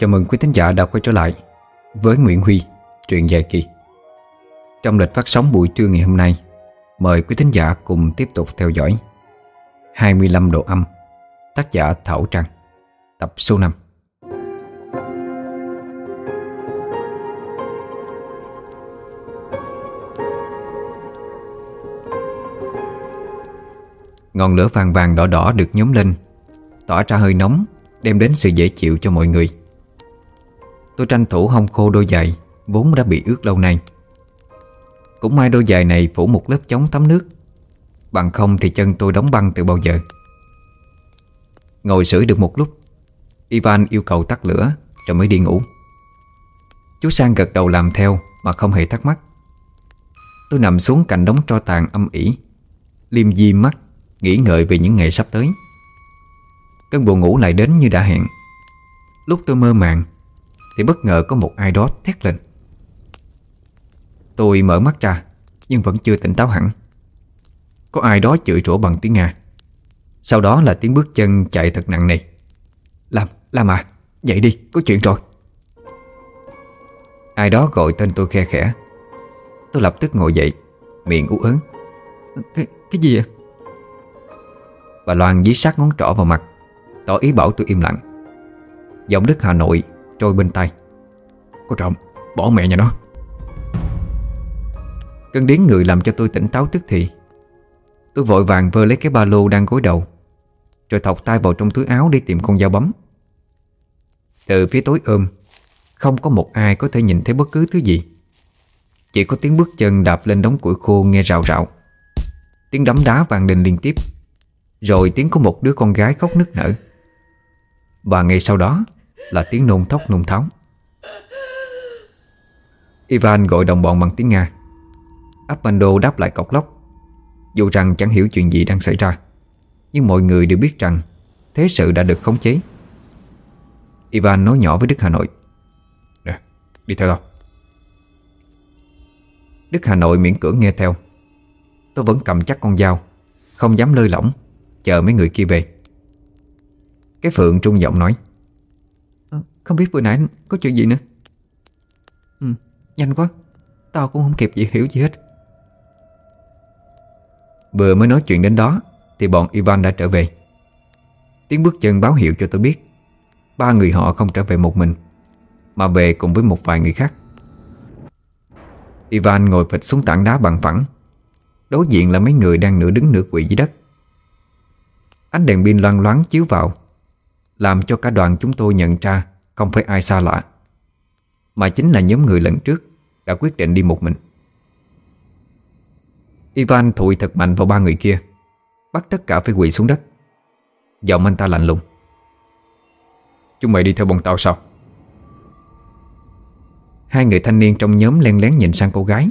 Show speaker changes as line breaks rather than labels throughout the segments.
Chào mừng quý thính giả đã quay trở lại với Nguyễn Huy, truyện dài kỳ. Trong lịch phát sóng buổi trưa ngày hôm nay, mời quý thính giả cùng tiếp tục theo dõi 25 độ âm, tác giả Thảo Trăng, tập số 5. Ngọn lửa vàng vàng đỏ đỏ được nhóm lên Tỏa ra hơi nóng Đem đến sự dễ chịu cho mọi người Tôi tranh thủ hong khô đôi giày, Vốn đã bị ướt lâu nay. Cũng may đôi giày này phủ một lớp chống tắm nước. Bằng không thì chân tôi đóng băng từ bao giờ. Ngồi sưởi được một lúc, Ivan yêu cầu tắt lửa Rồi mới đi ngủ. Chú Sang gật đầu làm theo Mà không hề thắc mắc. Tôi nằm xuống cạnh đống tro tàn âm ỉ, Liêm di mắt, Nghĩ ngợi về những ngày sắp tới. Cơn buồn ngủ lại đến như đã hẹn. Lúc tôi mơ màng thì bất ngờ có một ai đó thét lên. Tôi mở mắt ra Nhưng vẫn chưa tỉnh táo hẳn. Có ai đó chửi rủa bằng tiếng Nga. Sau đó là tiếng bước chân chạy thật nặng nề. Làm, làm à Dậy đi, có chuyện rồi. Ai đó gọi tên tôi khe khẽ. Tôi lập tức ngồi dậy Miệng ú ớn Cái, cái gì vậy? Bà Loan dí sát ngón trỏ vào mặt Tỏ ý bảo tôi im lặng. Giọng Đức Hà Nội trôi bên tay. Cô Trọng, bỏ mẹ nhà nó. Cơn điến người làm cho tôi tỉnh táo tức thì. Tôi vội vàng vơ lấy cái ba lô đang gối đầu, Rồi thọc tay vào trong túi áo đi tìm con dao bấm. Từ phía tối ôm, Không có một ai có thể nhìn thấy bất cứ thứ gì. Chỉ có tiếng bước chân đạp lên đống củi khô nghe rào rạo. Tiếng đấm đá vang lên liên tiếp, rồi tiếng của một đứa con gái khóc nức nở. Và ngay sau đó là tiếng nôn thốc nôn tháo. Ivan gọi đồng bọn bằng tiếng Nga. Apando đáp lại cọc lóc Dù rằng chẳng hiểu chuyện gì đang xảy ra Nhưng mọi người đều biết rằng Thế sự đã được khống chế. Ivan nói nhỏ với Đức Hà Nội. Nè, đi theo tao. Đức Hà Nội miễn cưỡng nghe theo. Tôi vẫn cầm chắc con dao Không dám lơi lỏng Chờ mấy người kia về. Cái Phượng trung giọng nói. Ờ, không biết vừa nãy có chuyện gì nữa. Ừ, nhanh quá. Tao cũng không kịp gì hiểu gì hết. Vừa mới nói chuyện đến đó Thì bọn Ivan đã trở về. Tiếng bước chân báo hiệu cho tôi biết Ba người họ không trở về một mình Mà về cùng với một vài người khác. Ivan ngồi phịch xuống tảng đá bằng phẳng Đối diện là mấy người đang nửa đứng nửa quỳ dưới đất. Ánh đèn pin loang loáng chiếu vào. Làm cho cả đoàn chúng tôi nhận ra Không phải ai xa lạ Mà chính là nhóm người lần trước Đã quyết định đi một mình. Ivan thụi thật mạnh vào ba người kia Bắt tất cả phải quỳ xuống đất. Giọng anh ta lạnh lùng. Chúng mày đi theo bọn tao sao? Hai người thanh niên trong nhóm len lén nhìn sang cô gái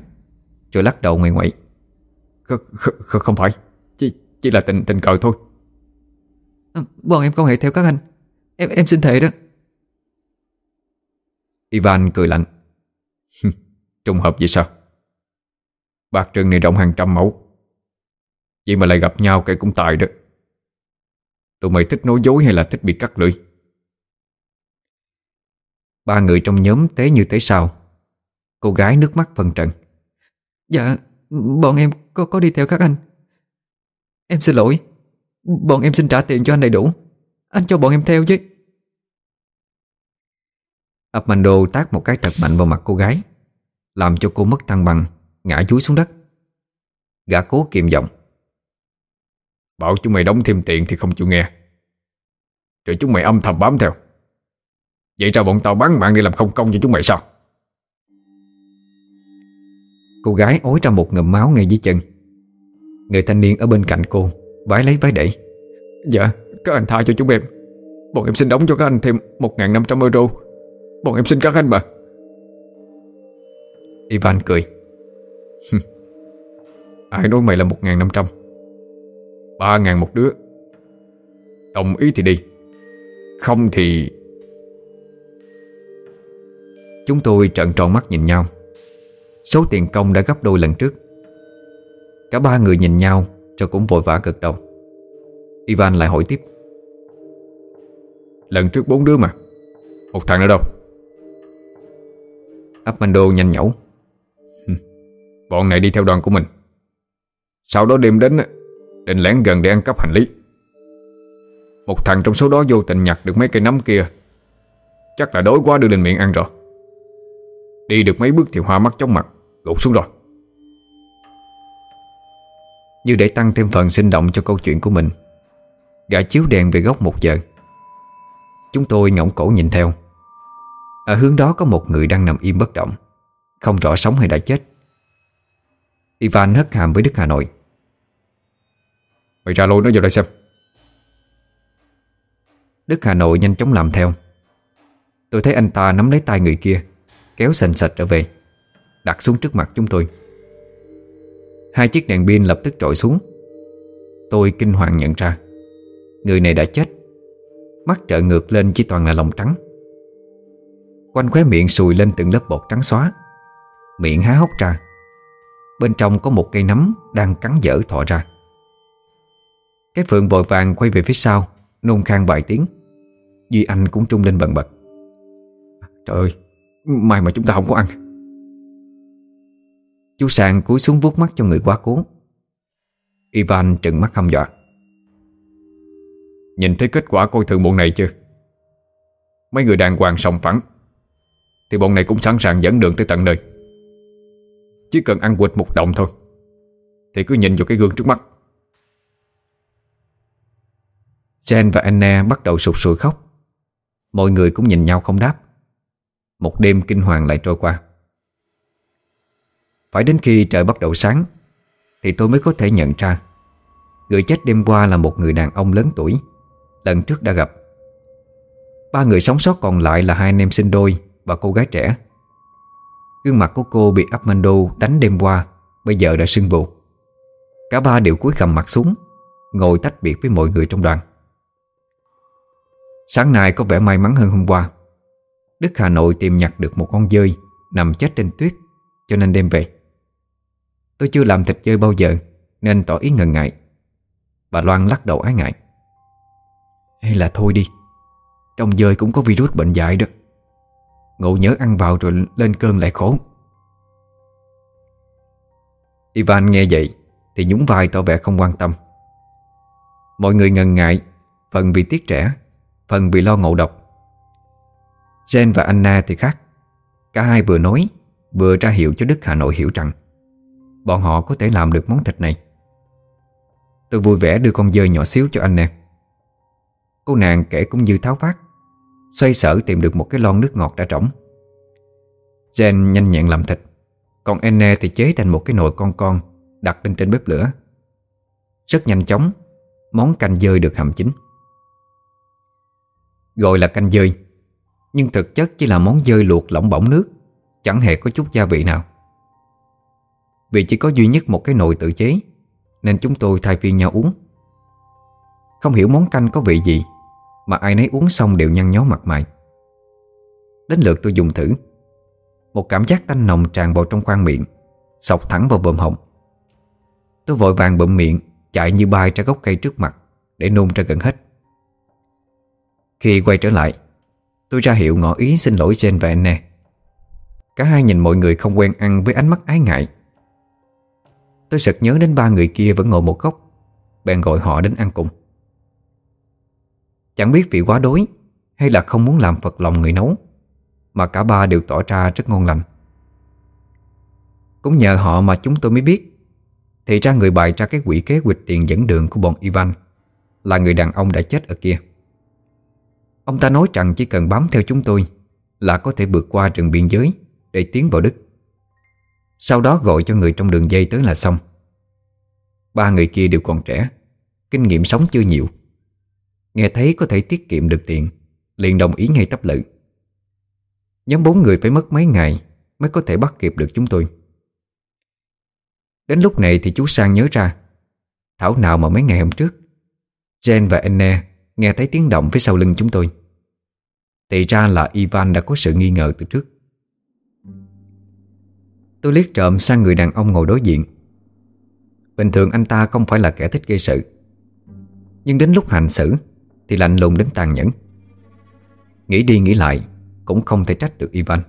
Rồi lắc đầu ngoài ngoại. Không phải Chỉ, chỉ là tình tình cờ thôi.
À, Bọn em không hề theo các anh. Em em xin thề đó.
Ivan cười lạnh. Trùng hợp vậy sao? Bạc rừng này rộng hàng trăm mẫu. Vậy mà lại gặp nhau kể cũng tài đó. Tụi mày thích nói dối hay là thích bị cắt lưỡi? Ba người trong nhóm tế như thế sao. Cô gái nước mắt phân trần.
Dạ Bọn em có có đi theo các anh. Em xin lỗi. Bọn em xin trả tiền cho anh đầy đủ anh cho bọn em theo chứ.
Armando tác một cái thật mạnh vào mặt cô gái, Làm cho cô mất thăng bằng, Ngã chúi xuống đất. Gã cố kiềm giọng. Bảo chúng mày đóng thêm tiền thì không chịu nghe. Rồi chúng mày âm thầm bám theo. Vậy ra bọn tao bán mạng đi làm không công cho chúng mày sao? Cô gái ối ra một ngầm máu ngay dưới chân. Người thanh niên ở bên cạnh cô Vái lấy vái đẩy.
Dạ các anh tha cho chúng em. Bọn em xin đóng cho các anh thêm 1.500 euro. Bọn em xin các anh mà.
Ivan cười. cười Ai nói mày là 1.500 3.000 một đứa. Đồng ý thì đi. Không thì Chúng tôi trợn tròn mắt nhìn nhau. Số tiền công đã gấp đôi lần trước. Cả ba người nhìn nhau Cho cũng vội vã gật đầu. Ivan lại hỏi tiếp.
Lần trước bốn đứa mà. Một thằng nữa đâu?
Armando nhanh nhẩu.
Bọn này đi theo đoàn của mình. Sau đó đêm đến Định lén gần để ăn cắp hành lý. Một thằng trong số đó vô tình nhặt được mấy cây nấm kia. Chắc là đói quá đưa lên miệng ăn rồi. Đi được mấy bước thì hoa mắt chóng mặt, Gục xuống rồi.
Như để tăng thêm phần sinh động cho câu chuyện của mình, Gã chiếu đèn về góc một giờ. Chúng tôi ngỗng cổ nhìn theo. Ở hướng đó có một người đang nằm im bất động. Không rõ sống hay đã chết. Ivan hất hàm với Đức Hà Nội.
Mày ra lôi nó vào đây xem.
Đức Hà Nội nhanh chóng làm theo. Tôi thấy anh ta nắm lấy tay người kia, Kéo sành sạch trở về, Đặt xuống trước mặt chúng tôi. Hai chiếc đèn pin lập tức trội xuống. Tôi kinh hoàng nhận ra, Người này đã chết. Mắt trợ ngược lên chỉ toàn là lòng trắng. Quanh khóe miệng sùi lên từng lớp bột trắng xóa. Miệng há hốc ra. Bên trong có một cây nấm Đang cắn dở thọ ra. Cái phượng vội vàng quay về phía sau, Nôn khang vài tiếng. Duy Anh cũng trung lên bần bật.
Trời ơi, May mà chúng ta không có ăn.
Chú Sàng cúi xuống vuốt mắt cho người quá cố. Ivan trừng mắt hăm dọa.
Nhìn thấy kết quả coi thường bọn này chưa? Mấy người đàng hoàng sòng phẳng. Thì bọn này cũng sẵn sàng dẫn đường tới tận nơi. Chỉ cần ăn quỵt một động thôi. Thì cứ nhìn vào cái gương trước mắt.
Jen và Anna bắt đầu sụt sùi khóc. Mọi người cũng nhìn nhau không đáp. Một đêm kinh hoàng lại trôi qua. Phải đến khi trời bắt đầu sáng, Thì tôi mới có thể nhận ra, Người chết đêm qua là một người đàn ông lớn tuổi. Lần trước đã gặp. Ba người sống sót còn lại là hai anh em sinh đôi Và cô gái trẻ. Gương mặt của cô bị Armando đánh đêm qua, Bây giờ đã sưng vụ Cả ba đều cúi khầm mặt xuống, Ngồi tách biệt với mọi người trong đoàn. Sáng nay có vẻ may mắn hơn hôm qua. Đức Hà Nội tìm nhặt được một con dơi Nằm chết trên tuyết, Cho nên đem về. Tôi chưa làm thịt dơi bao giờ, Nên tỏ ý ngần ngại. Bà Loan lắc đầu ái ngại. Hay là thôi đi. Trong dơi cũng có virus bệnh dại đó. Ngộ nhớ ăn vào rồi lên cơn lại khổ. Ivan nghe vậy Thì nhún vai tỏ vẻ không quan tâm. Mọi người ngần ngại, Phần vì tiếc trẻ, Phần vì lo ngộ độc. Jen và Anna thì khác. Cả hai vừa nói, Vừa ra hiệu cho Đức Hà Nội hiểu rằng Bọn họ có thể làm được món thịt này. Tôi vui vẻ đưa con dơi nhỏ xíu cho anh nè Cô nàng kể cũng như tháo phát Xoay sở tìm được một cái lon nước ngọt đã trống Jen nhanh nhẹn làm thịt, Còn Anne thì chế thành một cái nồi con con Đặt lên trên bếp lửa. Rất nhanh chóng, Món canh dơi được hầm chín. Gọi là canh dơi, Nhưng thực chất chỉ là món dơi luộc lỏng bỏng nước, Chẳng hề có chút gia vị nào. Vì chỉ có duy nhất một cái nồi tự chế, Nên chúng tôi thay phiên nhau uống. Không hiểu món canh có vị gì, Mà ai nấy uống xong đều nhăn nhó mặt mày. Đến lượt tôi dùng thử. Một cảm giác tanh nồng tràn vào trong khoang miệng Sọc thẳng vào bờm họng. Tôi vội vàng bụm miệng, Chạy như bay ra gốc cây trước mặt, Để nôn ra gần hết. Khi quay trở lại, Tôi ra hiệu ngỏ ý xin lỗi Jane và Anne Cả hai nhìn mọi người không quen ăn Với ánh mắt ái ngại. Tôi sực nhớ đến ba người kia vẫn ngồi một góc, Bèn gọi họ đến ăn cùng. Chẳng biết vì quá đối Hay là không muốn làm phật lòng người nấu, Mà cả ba đều tỏ ra rất ngon lành. Cũng nhờ họ mà chúng tôi mới biết, Thì ra người bày ra cái quỷ kế quịch tiền dẫn đường của bọn Ivan Là người đàn ông đã chết ở kia. Ông ta nói rằng chỉ cần bám theo chúng tôi Là có thể vượt qua rừng biên giới Để tiến vào Đức. Sau đó gọi cho người trong đường dây tới là xong. Ba người kia đều còn trẻ, Kinh nghiệm sống chưa nhiều. Nghe thấy có thể tiết kiệm được tiền, Liền đồng ý ngay tấp lự. Nhóm bốn người phải mất mấy ngày Mới có thể bắt kịp được chúng tôi. Đến lúc này thì chú Sang nhớ ra, Thảo nào mà mấy ngày hôm trước Jen và Anne nghe thấy tiếng động phía sau lưng chúng tôi. Thì ra là Ivan đã có sự nghi ngờ từ trước. Tôi liếc trộm sang người đàn ông ngồi đối diện. Bình thường anh ta không phải là kẻ thích gây sự, Nhưng đến lúc hành xử thì lạnh lùng đến tàn nhẫn. Nghĩ đi nghĩ lại, Cũng không thể trách được Ivan.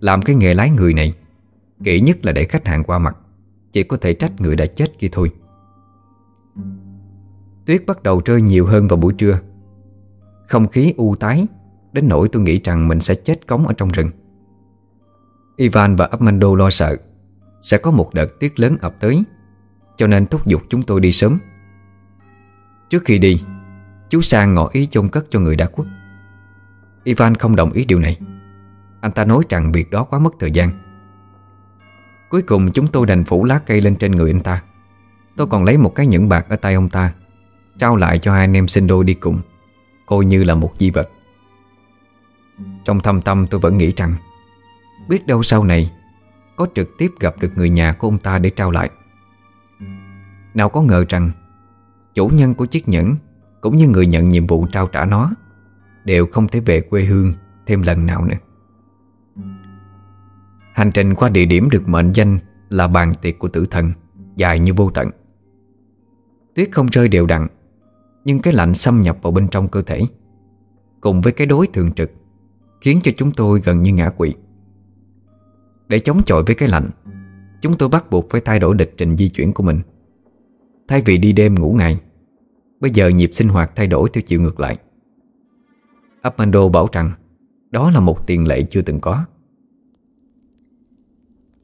Làm cái nghề lái người này, Kỹ nhất là để khách hàng qua mặt, Chỉ có thể trách người đã chết kia thôi. Tuyết bắt đầu rơi nhiều hơn vào buổi trưa. Không khí u tái, Đến nỗi tôi nghĩ rằng mình sẽ chết cống ở trong rừng. Ivan và Armando lo sợ, Sẽ có một đợt tuyết lớn ập tới, Cho nên thúc giục chúng tôi đi sớm. Trước khi đi Chú Sang ngỏ ý chôn cất cho người đã khuất. Ivan không đồng ý điều này. Anh ta nói rằng việc đó quá mất thời gian. Cuối cùng, chúng tôi đành phủ lá cây lên trên người anh ta. Tôi còn lấy một cái nhẫn bạc ở tay ông ta, Trao lại cho hai anh em sinh đôi đi cùng, Coi như là một di vật. Trong thâm tâm, tôi vẫn nghĩ rằng, Biết đâu sau này, Có trực tiếp gặp được người nhà của ông ta để trao lại. Nào có ngờ rằng, Chủ nhân của chiếc nhẫn cũng như người nhận nhiệm vụ trao trả nó, Đều không thể về quê hương Thêm lần nào nữa. Hành trình qua địa điểm được mệnh danh Là bàn tiệc của tử thần, Dài như vô tận. Tuyết không rơi đều đặn, Nhưng cái lạnh xâm nhập vào bên trong cơ thể, Cùng với cái đối thường trực, Khiến cho chúng tôi gần như ngã quỵ. Để chống chọi với cái lạnh, Chúng tôi bắt buộc phải thay đổi lịch trình di chuyển của mình. Thay vì đi đêm ngủ ngày Bây giờ nhịp sinh hoạt thay đổi theo chiều ngược lại. Armando bảo rằng, Đó là một tiền lệ chưa từng có.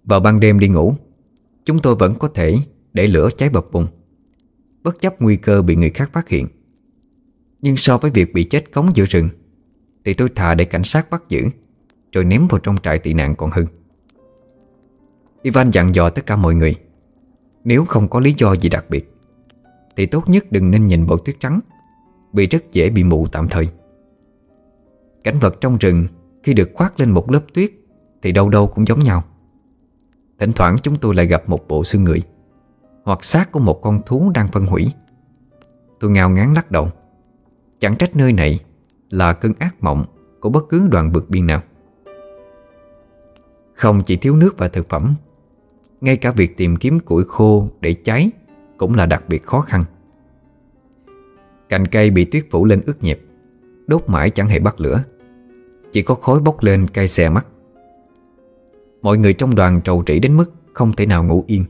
Vào ban đêm đi ngủ, Chúng tôi vẫn có thể để lửa cháy bập bùng. Bất chấp nguy cơ bị người khác phát hiện. Nhưng so với việc bị chết cống giữa rừng, Thì tôi thà để cảnh sát bắt giữ, Rồi ném vào trong trại tị nạn còn hơn. Ivan dặn dò tất cả mọi người, Nếu không có lý do gì đặc biệt thì tốt nhất đừng nên nhìn bộ tuyết trắng, Vì rất dễ bị mù tạm thời. Cảnh vật trong rừng Khi được khoác lên một lớp tuyết Thì đâu đâu cũng giống nhau. Thỉnh thoảng chúng tôi lại gặp một bộ xương người, Hoặc xác của một con thú đang phân hủy. Tôi ngao ngán lắc đầu. Chẳng trách nơi này Là cơn ác mộng Của bất cứ đoàn vượt biên nào. Không chỉ thiếu nước và thực phẩm, Ngay cả việc tìm kiếm củi khô để cháy cũng là đặc biệt khó khăn. Cành cây bị tuyết phủ lên ướt nhẹp, Đốt mãi chẳng hề bắt lửa. Chỉ có khói bốc lên cay xè mắt. Mọi người trong đoàn trầu trĩ đến mức Không thể nào ngủ yên.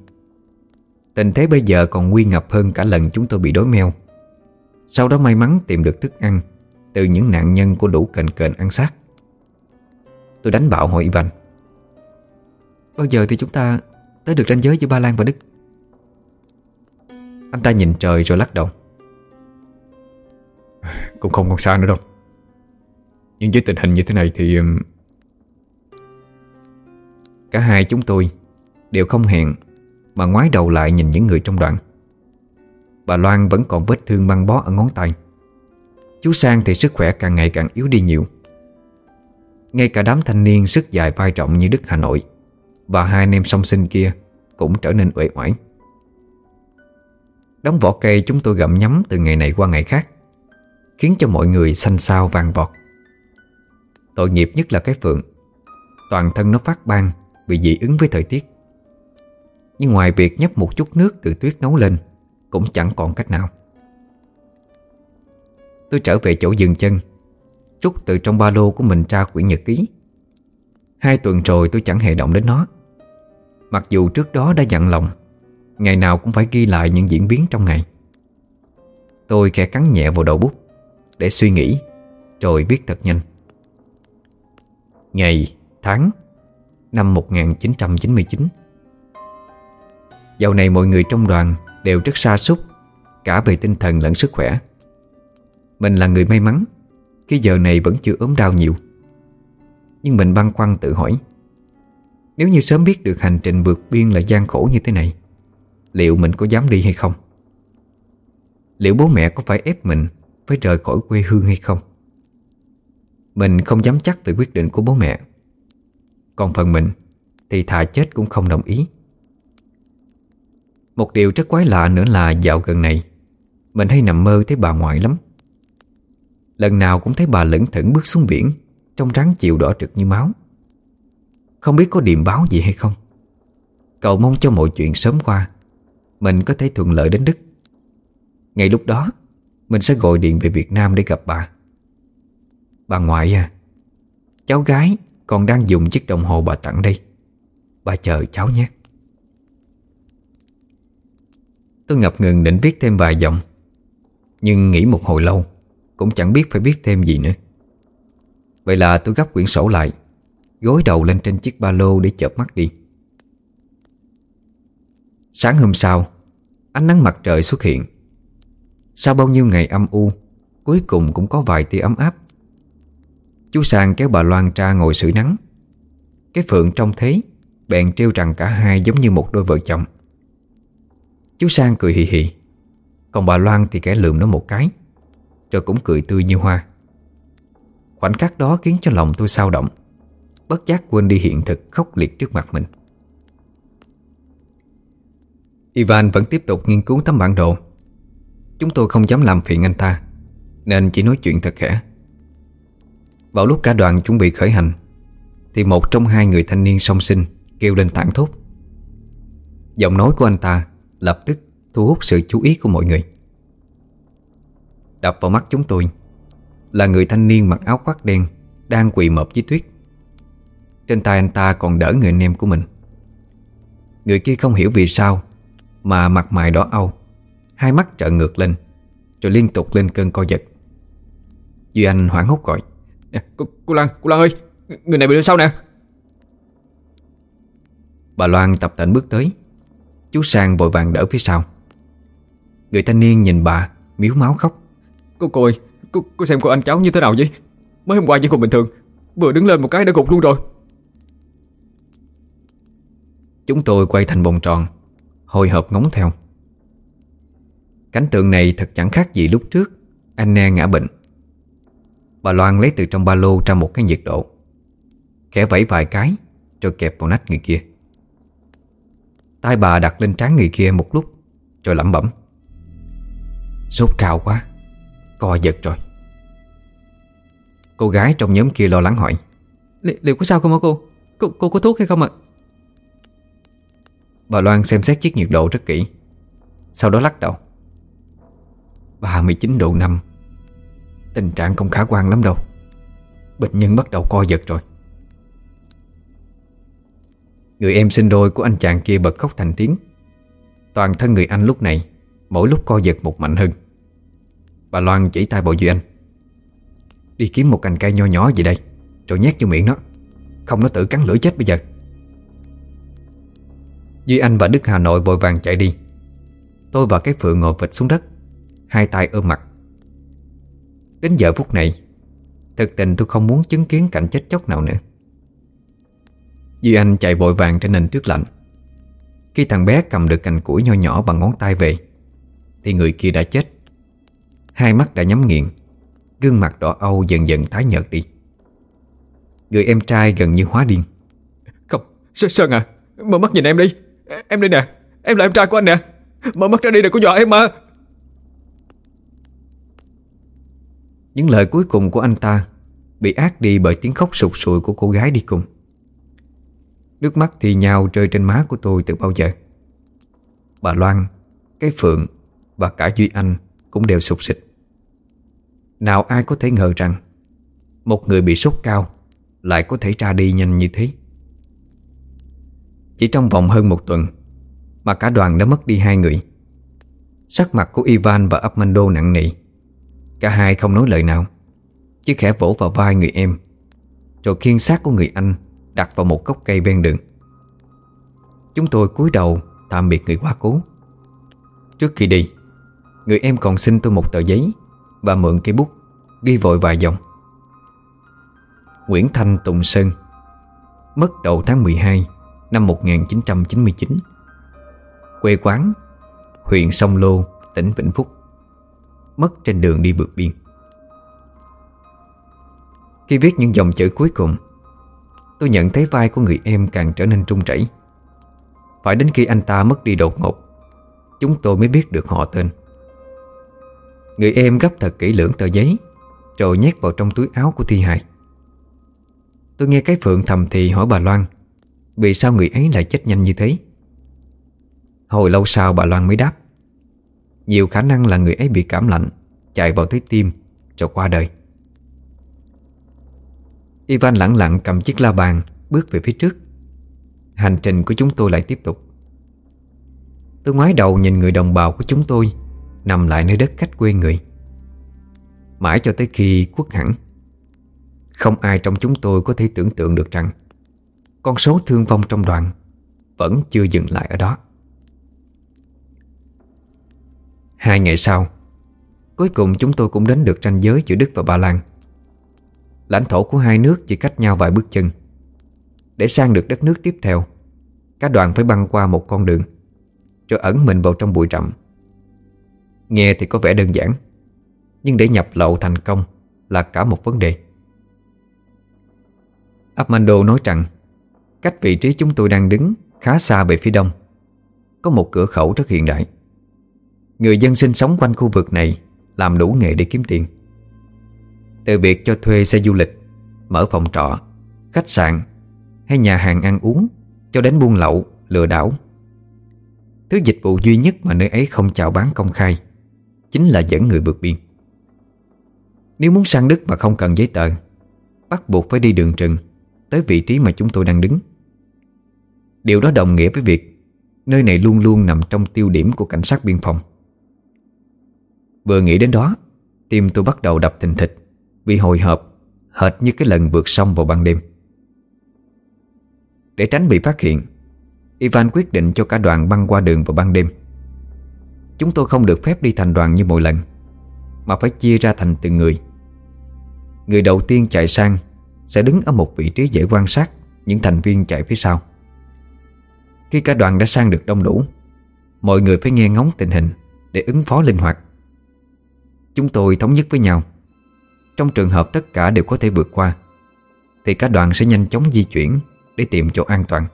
Tình thế bây giờ còn nguy ngập hơn cả lần chúng tôi bị đói meo. Sau đó may mắn tìm được thức ăn Từ những nạn nhân của đủ cành kền ăn xác. Tôi đánh bạo hỏi Ivan.
Bao giờ thì chúng ta tới được ranh giới giữa Ba Lan và Đức?
Anh ta nhìn trời rồi lắc đầu.
Cũng không còn xa nữa đâu. Nhưng với tình hình như thế này thì um,
Cả hai chúng tôi Đều không hẹn Mà ngoái đầu lại nhìn những người trong đoàn. Bà Loan vẫn còn vết thương băng bó ở ngón tay. Chú Sang thì sức khỏe càng ngày càng yếu đi nhiều. Ngay cả đám thanh niên sức dài vai trọng như Đức Hà Nội Và hai anh em song sinh kia Cũng trở nên uể oải đóng vỏ cây chúng tôi gặm nhắm từ ngày này qua ngày khác, Khiến cho mọi người xanh xao vàng vọt. Tội nghiệp nhất là cái phượng. Toàn thân nó phát ban Bị dị ứng với thời tiết. Nhưng ngoài việc nhấp một chút nước từ tuyết nấu lên, Cũng chẳng còn cách nào. Tôi trở về chỗ dừng chân, Rút từ trong ba lô của mình ra quyển nhật ký. Hai tuần rồi tôi chẳng hề động đến nó. Mặc dù trước đó đã dặn lòng Ngày nào cũng phải ghi lại những diễn biến trong ngày. Tôi khẽ cắn nhẹ vào đầu bút Để suy nghĩ Rồi viết thật nhanh. Ngày, tháng Năm 1999 Dạo này mọi người trong đoàn Đều rất xa xúc Cả về tinh thần lẫn sức khỏe. Mình là người may mắn Khi giờ này vẫn chưa ốm đau nhiều. Nhưng mình băn khoăn tự hỏi Nếu như sớm biết được hành trình vượt biên là gian khổ như thế này Liệu mình có dám đi hay không? Liệu bố mẹ có phải ép mình Phải rời khỏi quê hương hay không? Mình không dám chắc về quyết định của bố mẹ. Còn phần mình Thì thà chết cũng không đồng ý. Một điều rất quái lạ nữa là dạo gần này, Mình hay nằm mơ thấy bà ngoại lắm. Lần nào cũng thấy bà lững thững bước xuống biển Trong trắng chiều đỏ trực như máu. Không biết có điềm báo gì hay không. Cậu mong cho mọi chuyện sớm qua mình có thể thuận lợi đến Đức. Ngay lúc đó, Mình sẽ gọi điện về Việt Nam để gặp bà. Bà ngoại à Cháu gái còn đang dùng chiếc đồng hồ bà tặng đây. Bà chờ cháu nhé. Tôi ngập ngừng định viết thêm vài dòng. Nhưng nghĩ một hồi lâu, Cũng chẳng biết phải viết thêm gì nữa. Vậy là tôi gấp quyển sổ lại, Gối đầu lên trên chiếc ba lô để chợp mắt đi. Sáng hôm sau, Ánh nắng mặt trời xuất hiện. Sau bao nhiêu ngày âm u, Cuối cùng cũng có vài tia ấm áp. Chú Sang kéo bà Loan ra ngồi sưởi nắng. Cái Phượng trông thế, Bèn trêu rằng cả hai giống như một đôi vợ chồng. Chú Sang cười hì hì, Còn bà Loan thì kẻ lườm nó một cái, Rồi cũng cười tươi như hoa. Khoảnh khắc đó khiến cho lòng tôi sao động, Bất giác quên đi hiện thực khốc liệt trước mặt mình. Ivan vẫn tiếp tục nghiên cứu tấm bản đồ. Chúng tôi không dám làm phiền anh ta, Nên chỉ nói chuyện thật khẽ. Vào lúc cả đoàn chuẩn bị khởi hành, Thì một trong hai người thanh niên song sinh Kêu lên thẳng thốt. Giọng nói của anh ta Lập tức thu hút sự chú ý của mọi người. Đập vào mắt chúng tôi Là người thanh niên mặc áo khoác đen Đang quỳ mập dưới tuyết. Trên tay anh ta còn đỡ người anh em của mình. Người kia không hiểu vì sao mà mặt mày đỏ âu. Hai mắt trợn ngược lên Rồi liên tục lên cơn co giật. Duy Anh hoảng hốt gọi
cô, cô Lan, cô Lan ơi Người này bị làm sao nè.
Bà Loan tập tễnh bước tới. Chú Sang vội vàng đỡ phía sau. Người thanh niên nhìn bà Miếu máu khóc.
Cô cô ơi cô, cô xem cô anh cháu như thế nào vậy? Mới hôm qua vẫn còn bình thường Vừa đứng lên một cái đã gục luôn rồi.
Chúng tôi quay thành vòng tròn Hồi hộp ngóng theo Cảnh tượng này thật chẳng khác gì lúc trước, Anh Ne ngã bệnh Bà Loan lấy từ trong ba lô ra một cái nhiệt độ, Khẽ vẫy vài cái, Rồi kẹp vào nách người kia tay bà đặt lên trán người kia một lúc, Rồi lẩm bẩm Sốt cao quá, Co giật rồi Cô gái trong nhóm kia lo lắng hỏi
Liệu có sao không hả cô? cô? Cô có thuốc hay không ạ?
Bà Loan xem xét chiếc nhiệt độ rất kỹ. Sau đó lắc đầu. 39 độ 5 Tình trạng không khả quan lắm đâu. Bệnh nhân bắt đầu co giật rồi. Người em sinh đôi của anh chàng kia bật khóc thành tiếng. Toàn thân người anh lúc này, Mỗi lúc co giật một mạnh hơn. Bà Loan chỉ tay vào Duy Anh. Đi kiếm một cành cây nho nhỏ gì đây? Rồi nhét vô miệng nó. Không, nó tự cắn lưỡi chết bây giờ. Duy Anh và Đức Hà Nội vội vàng chạy đi. Tôi và cái Phượng ngồi vịt xuống đất Hai tay ôm mặt. Đến giờ phút này Thực tình tôi không muốn chứng kiến cảnh chết chóc nào nữa. Duy Anh chạy vội vàng trên nền tuyết lạnh. Khi thằng bé cầm được cành củi nho nhỏ bằng ngón tay về Thì người kia đã chết. Hai mắt đã nhắm nghiền Gương mặt đỏ âu dần dần tái nhợt đi. Người em trai gần như hóa điên.
Không, Sơn, Sơn à Mở mắt nhìn em đi. Em đây nè, em là em trai của anh nè. Mở mắt ra đi đừng có dọa em mà.
Những lời cuối cùng của anh ta Bị ác đi bởi tiếng khóc sụt sùi của cô gái đi cùng. Nước mắt thì nhào rơi trên má của tôi từ bao giờ. Bà Loan, cái Phượng và cả Duy Anh cũng đều sụt sịch Nào ai có thể ngờ rằng Một người bị sốt cao Lại có thể ra đi nhanh như thế? Chỉ trong vòng hơn một tuần Mà cả đoàn đã mất đi hai người. Sắc mặt của Ivan và Armando nặng nề. Cả hai không nói lời nào. Chỉ khẽ vỗ vào vai người em. Rồi khiên xác của người anh Đặt vào một gốc cây ven đường. Chúng tôi cúi đầu tạm biệt người quá cố. Trước khi đi, Người em còn xin tôi một tờ giấy Và mượn cây bút Ghi vội vài dòng. Nguyễn Thanh Tùng Sơn, Mất đầu tháng 12 Năm 1999 Quê quán Huyện Sông Lô, tỉnh Vĩnh Phúc Mất trên đường đi vượt biên. Khi viết những dòng chữ cuối cùng Tôi nhận thấy vai của người em càng trở nên trung chảy Phải đến khi anh ta mất đi đột ngột Chúng tôi mới biết được họ tên. Người em gấp thật kỹ lưỡng tờ giấy Rồi nhét vào trong túi áo của thi hài. Tôi nghe cái Phượng thầm thì hỏi bà Loan vì sao người ấy lại chết nhanh như thế? Hồi lâu sau bà Loan mới đáp, Nhiều khả năng là người ấy bị cảm lạnh, Chạy vào tới tim Rồi qua đời. Ivan lặng lặng cầm chiếc la bàn, Bước về phía trước. Hành trình của chúng tôi lại tiếp tục. Tôi ngoái đầu nhìn người đồng bào của chúng tôi Nằm lại nơi đất khách quê người. Mãi cho tới khi quất hẳn, Không ai trong chúng tôi có thể tưởng tượng được rằng con số thương vong trong đoàn Vẫn chưa dừng lại ở đó. Hai ngày sau, Cuối cùng chúng tôi cũng đến được ranh giới giữa Đức và Ba Lan. Lãnh thổ của hai nước chỉ cách nhau vài bước chân. Để sang được đất nước tiếp theo, Cả đoàn phải băng qua một con đường Rồi ẩn mình vào trong bụi rậm. Nghe thì có vẻ đơn giản, Nhưng để nhập lậu thành công Là cả một vấn đề. Armando nói rằng Cách vị trí chúng tôi đang đứng Khá xa về phía đông. Có một cửa khẩu rất hiện đại. Người dân sinh sống quanh khu vực này Làm đủ nghề để kiếm tiền. Từ việc cho thuê xe du lịch Mở phòng trọ Khách sạn Hay nhà hàng ăn uống Cho đến buôn lậu, lừa đảo. Thứ dịch vụ duy nhất mà nơi ấy không chào bán công khai Chính là dẫn người vượt biên. Nếu muốn sang Đức mà không cần giấy tờ Bắt buộc phải đi đường trừng Tới vị trí mà chúng tôi đang đứng. Điều đó đồng nghĩa với việc Nơi này luôn luôn nằm trong tiêu điểm của cảnh sát biên phòng. Vừa nghĩ đến đó, Tim tôi bắt đầu đập thình thịch Vì hồi hộp, Hệt như cái lần vượt sông vào ban đêm. Để tránh bị phát hiện, Ivan quyết định cho cả đoàn băng qua đường vào ban đêm. Chúng tôi không được phép đi thành đoàn như mỗi lần, Mà phải chia ra thành từng người. Người đầu tiên chạy sang Sẽ đứng ở một vị trí dễ quan sát Những thành viên chạy phía sau. Khi cả đoàn đã sang được đông đủ. Mọi người phải nghe ngóng tình hình Để ứng phó linh hoạt. Chúng tôi thống nhất với nhau. Trong trường hợp tất cả đều có thể vượt qua, Thì cả đoàn sẽ nhanh chóng di chuyển Để tìm chỗ an toàn.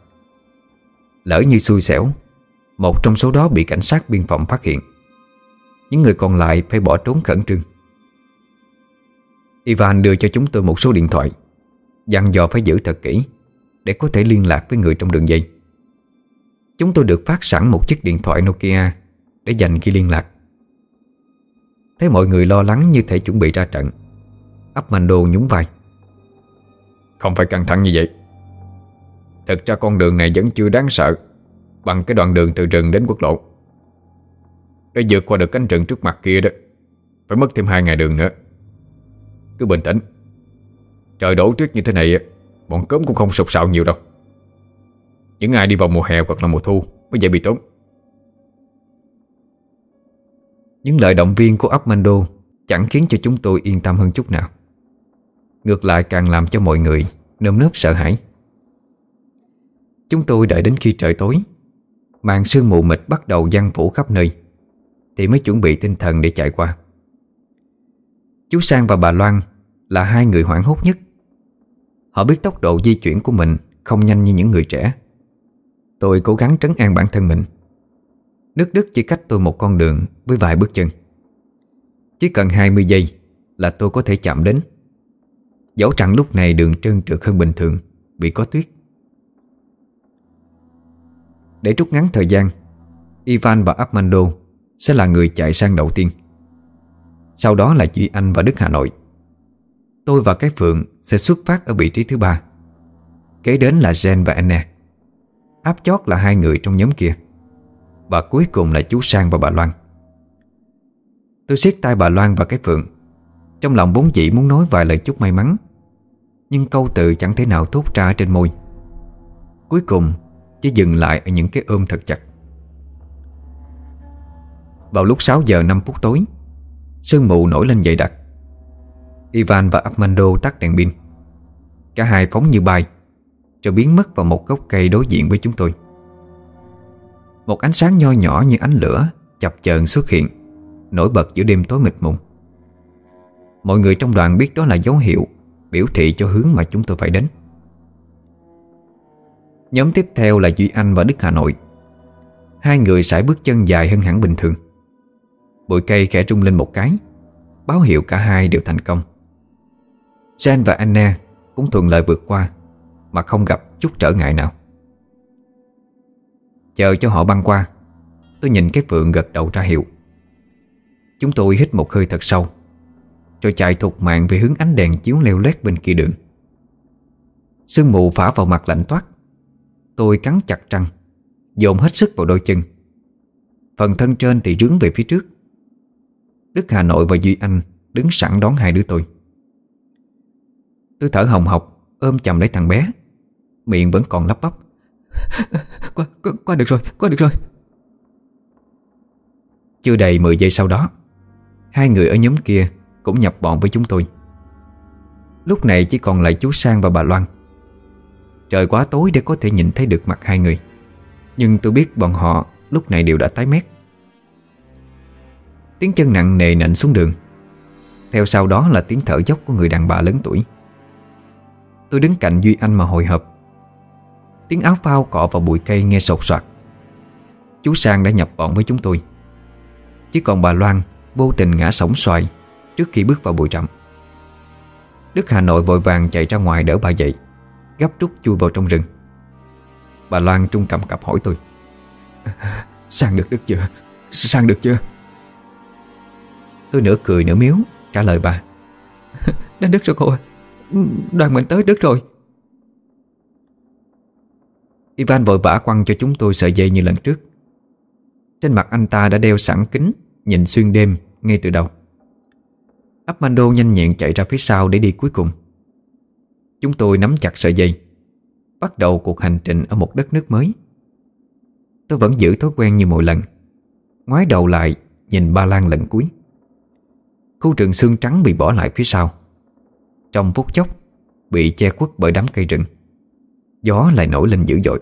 Lỡ như xui xẻo, Một trong số đó bị cảnh sát biên phòng phát hiện. Những người còn lại phải bỏ trốn khẩn trương. Ivan đưa cho chúng tôi một số điện thoại, Dặn dò phải giữ thật kỹ Để có thể liên lạc với người trong đường dây. Chúng tôi được phát sẵn một chiếc điện thoại Nokia Để dành khi liên lạc. Thấy mọi người lo lắng như thể chuẩn bị ra trận Armando nhún vai.
Không phải căng thẳng như vậy. Thực ra con đường này vẫn chưa đáng sợ Bằng cái đoạn đường từ rừng đến quốc lộ. Để vượt qua được cánh rừng trước mặt kia đó, Phải mất thêm hai ngày đường nữa. Cứ bình tĩnh. Trời đổ tuyết như thế này, Bọn cớm cũng không sụp sạo nhiều đâu. Những ai đi vào mùa hè hoặc là mùa thu Mới dễ bị tốn.
Những lời động viên của Armando Chẳng khiến cho chúng tôi yên tâm hơn chút nào. Ngược lại càng làm cho mọi người Nơm nớp sợ hãi. Chúng tôi đợi đến khi trời tối, Màn sương mù mịt bắt đầu giăng phủ khắp nơi, Thì mới chuẩn bị tinh thần để chạy qua. Chú Sang và bà Loan Là hai người hoảng hốt nhất. Họ biết tốc độ di chuyển của mình Không nhanh như những người trẻ. Tôi cố gắng trấn an bản thân mình. Nước Đức chỉ cách tôi một con đường Với vài bước chân. Chỉ cần 20 giây Là tôi có thể chạm đến. Dẫu rằng lúc này đường trơn trượt hơn bình thường Vì có tuyết. Để rút ngắn thời gian, Ivan và Armando Sẽ là người chạy sang đầu tiên. Sau đó là Duy Anh và Đức Hà Nội. Tôi và cái Phượng Sẽ xuất phát ở vị trí thứ ba. Kế đến là Jen và Anna Áp chót là hai người trong nhóm kia. Và cuối cùng là chú Sang và bà Loan. Tôi siết tay bà Loan và cái Phượng. Trong lòng bốn chị muốn nói vài lời chúc may mắn, Nhưng câu từ chẳng thể nào thốt ra trên môi. Cuối cùng, chỉ dừng lại ở những cái ôm thật chặt. Vào lúc 6 giờ 5 phút tối, Sương mù nổi lên dậy đặc. Ivan và Armando tắt đèn pin. Cả hai phóng như bay. Rồi biến mất vào một gốc cây đối diện với chúng tôi. Một ánh sáng nho nhỏ như ánh lửa Chập chờn xuất hiện, Nổi bật giữa đêm tối mịt mùng Mọi người trong đoàn biết đó là dấu hiệu Biểu thị cho hướng mà chúng tôi phải đến. Nhóm tiếp theo là Duy Anh và Đức Hà Nội. Hai người sải bước chân dài hơn hẳn bình thường. Bụi cây khẽ rung lên một cái, Báo hiệu cả hai đều thành công. Jen và Anna cũng thuận lợi vượt qua. Mà không gặp chút trở ngại nào. Chờ cho họ băng qua, Tôi nhìn cái phượng gật đầu ra hiệu. Chúng tôi hít một hơi thật sâu, Rồi chạy thục mạng về hướng ánh đèn chiếu leo lét bên kia đường. Sương mù phả vào mặt lạnh toát, Tôi cắn chặt răng, Dồn hết sức vào đôi chân. Phần thân trên thì rướng về phía trước. Đức Hà Nội và Duy Anh Đứng sẵn đón hai đứa tôi. Tôi thở hồng hộc, Ôm chầm lấy thằng bé. Miệng vẫn còn lắp bắp.
Qua, qua, qua được rồi, qua được rồi.
Chưa đầy 10 giây sau đó Hai người ở nhóm kia Cũng nhập bọn với chúng tôi. Lúc này chỉ còn lại chú Sang và bà Loan. Trời quá tối để có thể nhìn thấy được mặt hai người. Nhưng tôi biết bọn họ lúc này đều đã tái mét. Tiếng chân nặng nề nện xuống đường. Theo sau đó là tiếng thở dốc của người đàn bà lớn tuổi. Tôi đứng cạnh Duy Anh mà hồi hộp Tiếng áo phao cọ vào bụi cây nghe sột soạt. Chú Sang đã nhập bọn với chúng tôi. Chỉ còn bà Loan Vô tình ngã sổng xoài Trước khi bước vào bụi rậm. Đức Hà Nội vội vàng chạy ra ngoài đỡ bà dậy Gấp rút chui vào trong rừng. Bà Loan trung cầm cặp hỏi tôi.
Sang được đức chưa? Sang được chưa?
Tôi nửa cười nửa miếu Trả lời bà.
Đến Đức rồi cô ơi, Đoàn mình tới Đức rồi.
Ivan vội vã quăng cho chúng tôi sợi dây như lần trước. Trên mặt anh ta đã đeo sẵn kính, Nhìn xuyên đêm, ngay từ đầu. Armando nhanh nhẹn chạy ra phía sau để đi cuối cùng. Chúng tôi nắm chặt sợi dây, Bắt đầu cuộc hành trình ở một đất nước mới. Tôi vẫn giữ thói quen như mọi lần, Ngoái đầu lại Nhìn ba lan lần cuối. Khu rừng xương trắng bị bỏ lại phía sau. Trong phút chốc, Bị che khuất bởi đám cây rừng. Gió lại nổi lên dữ dội.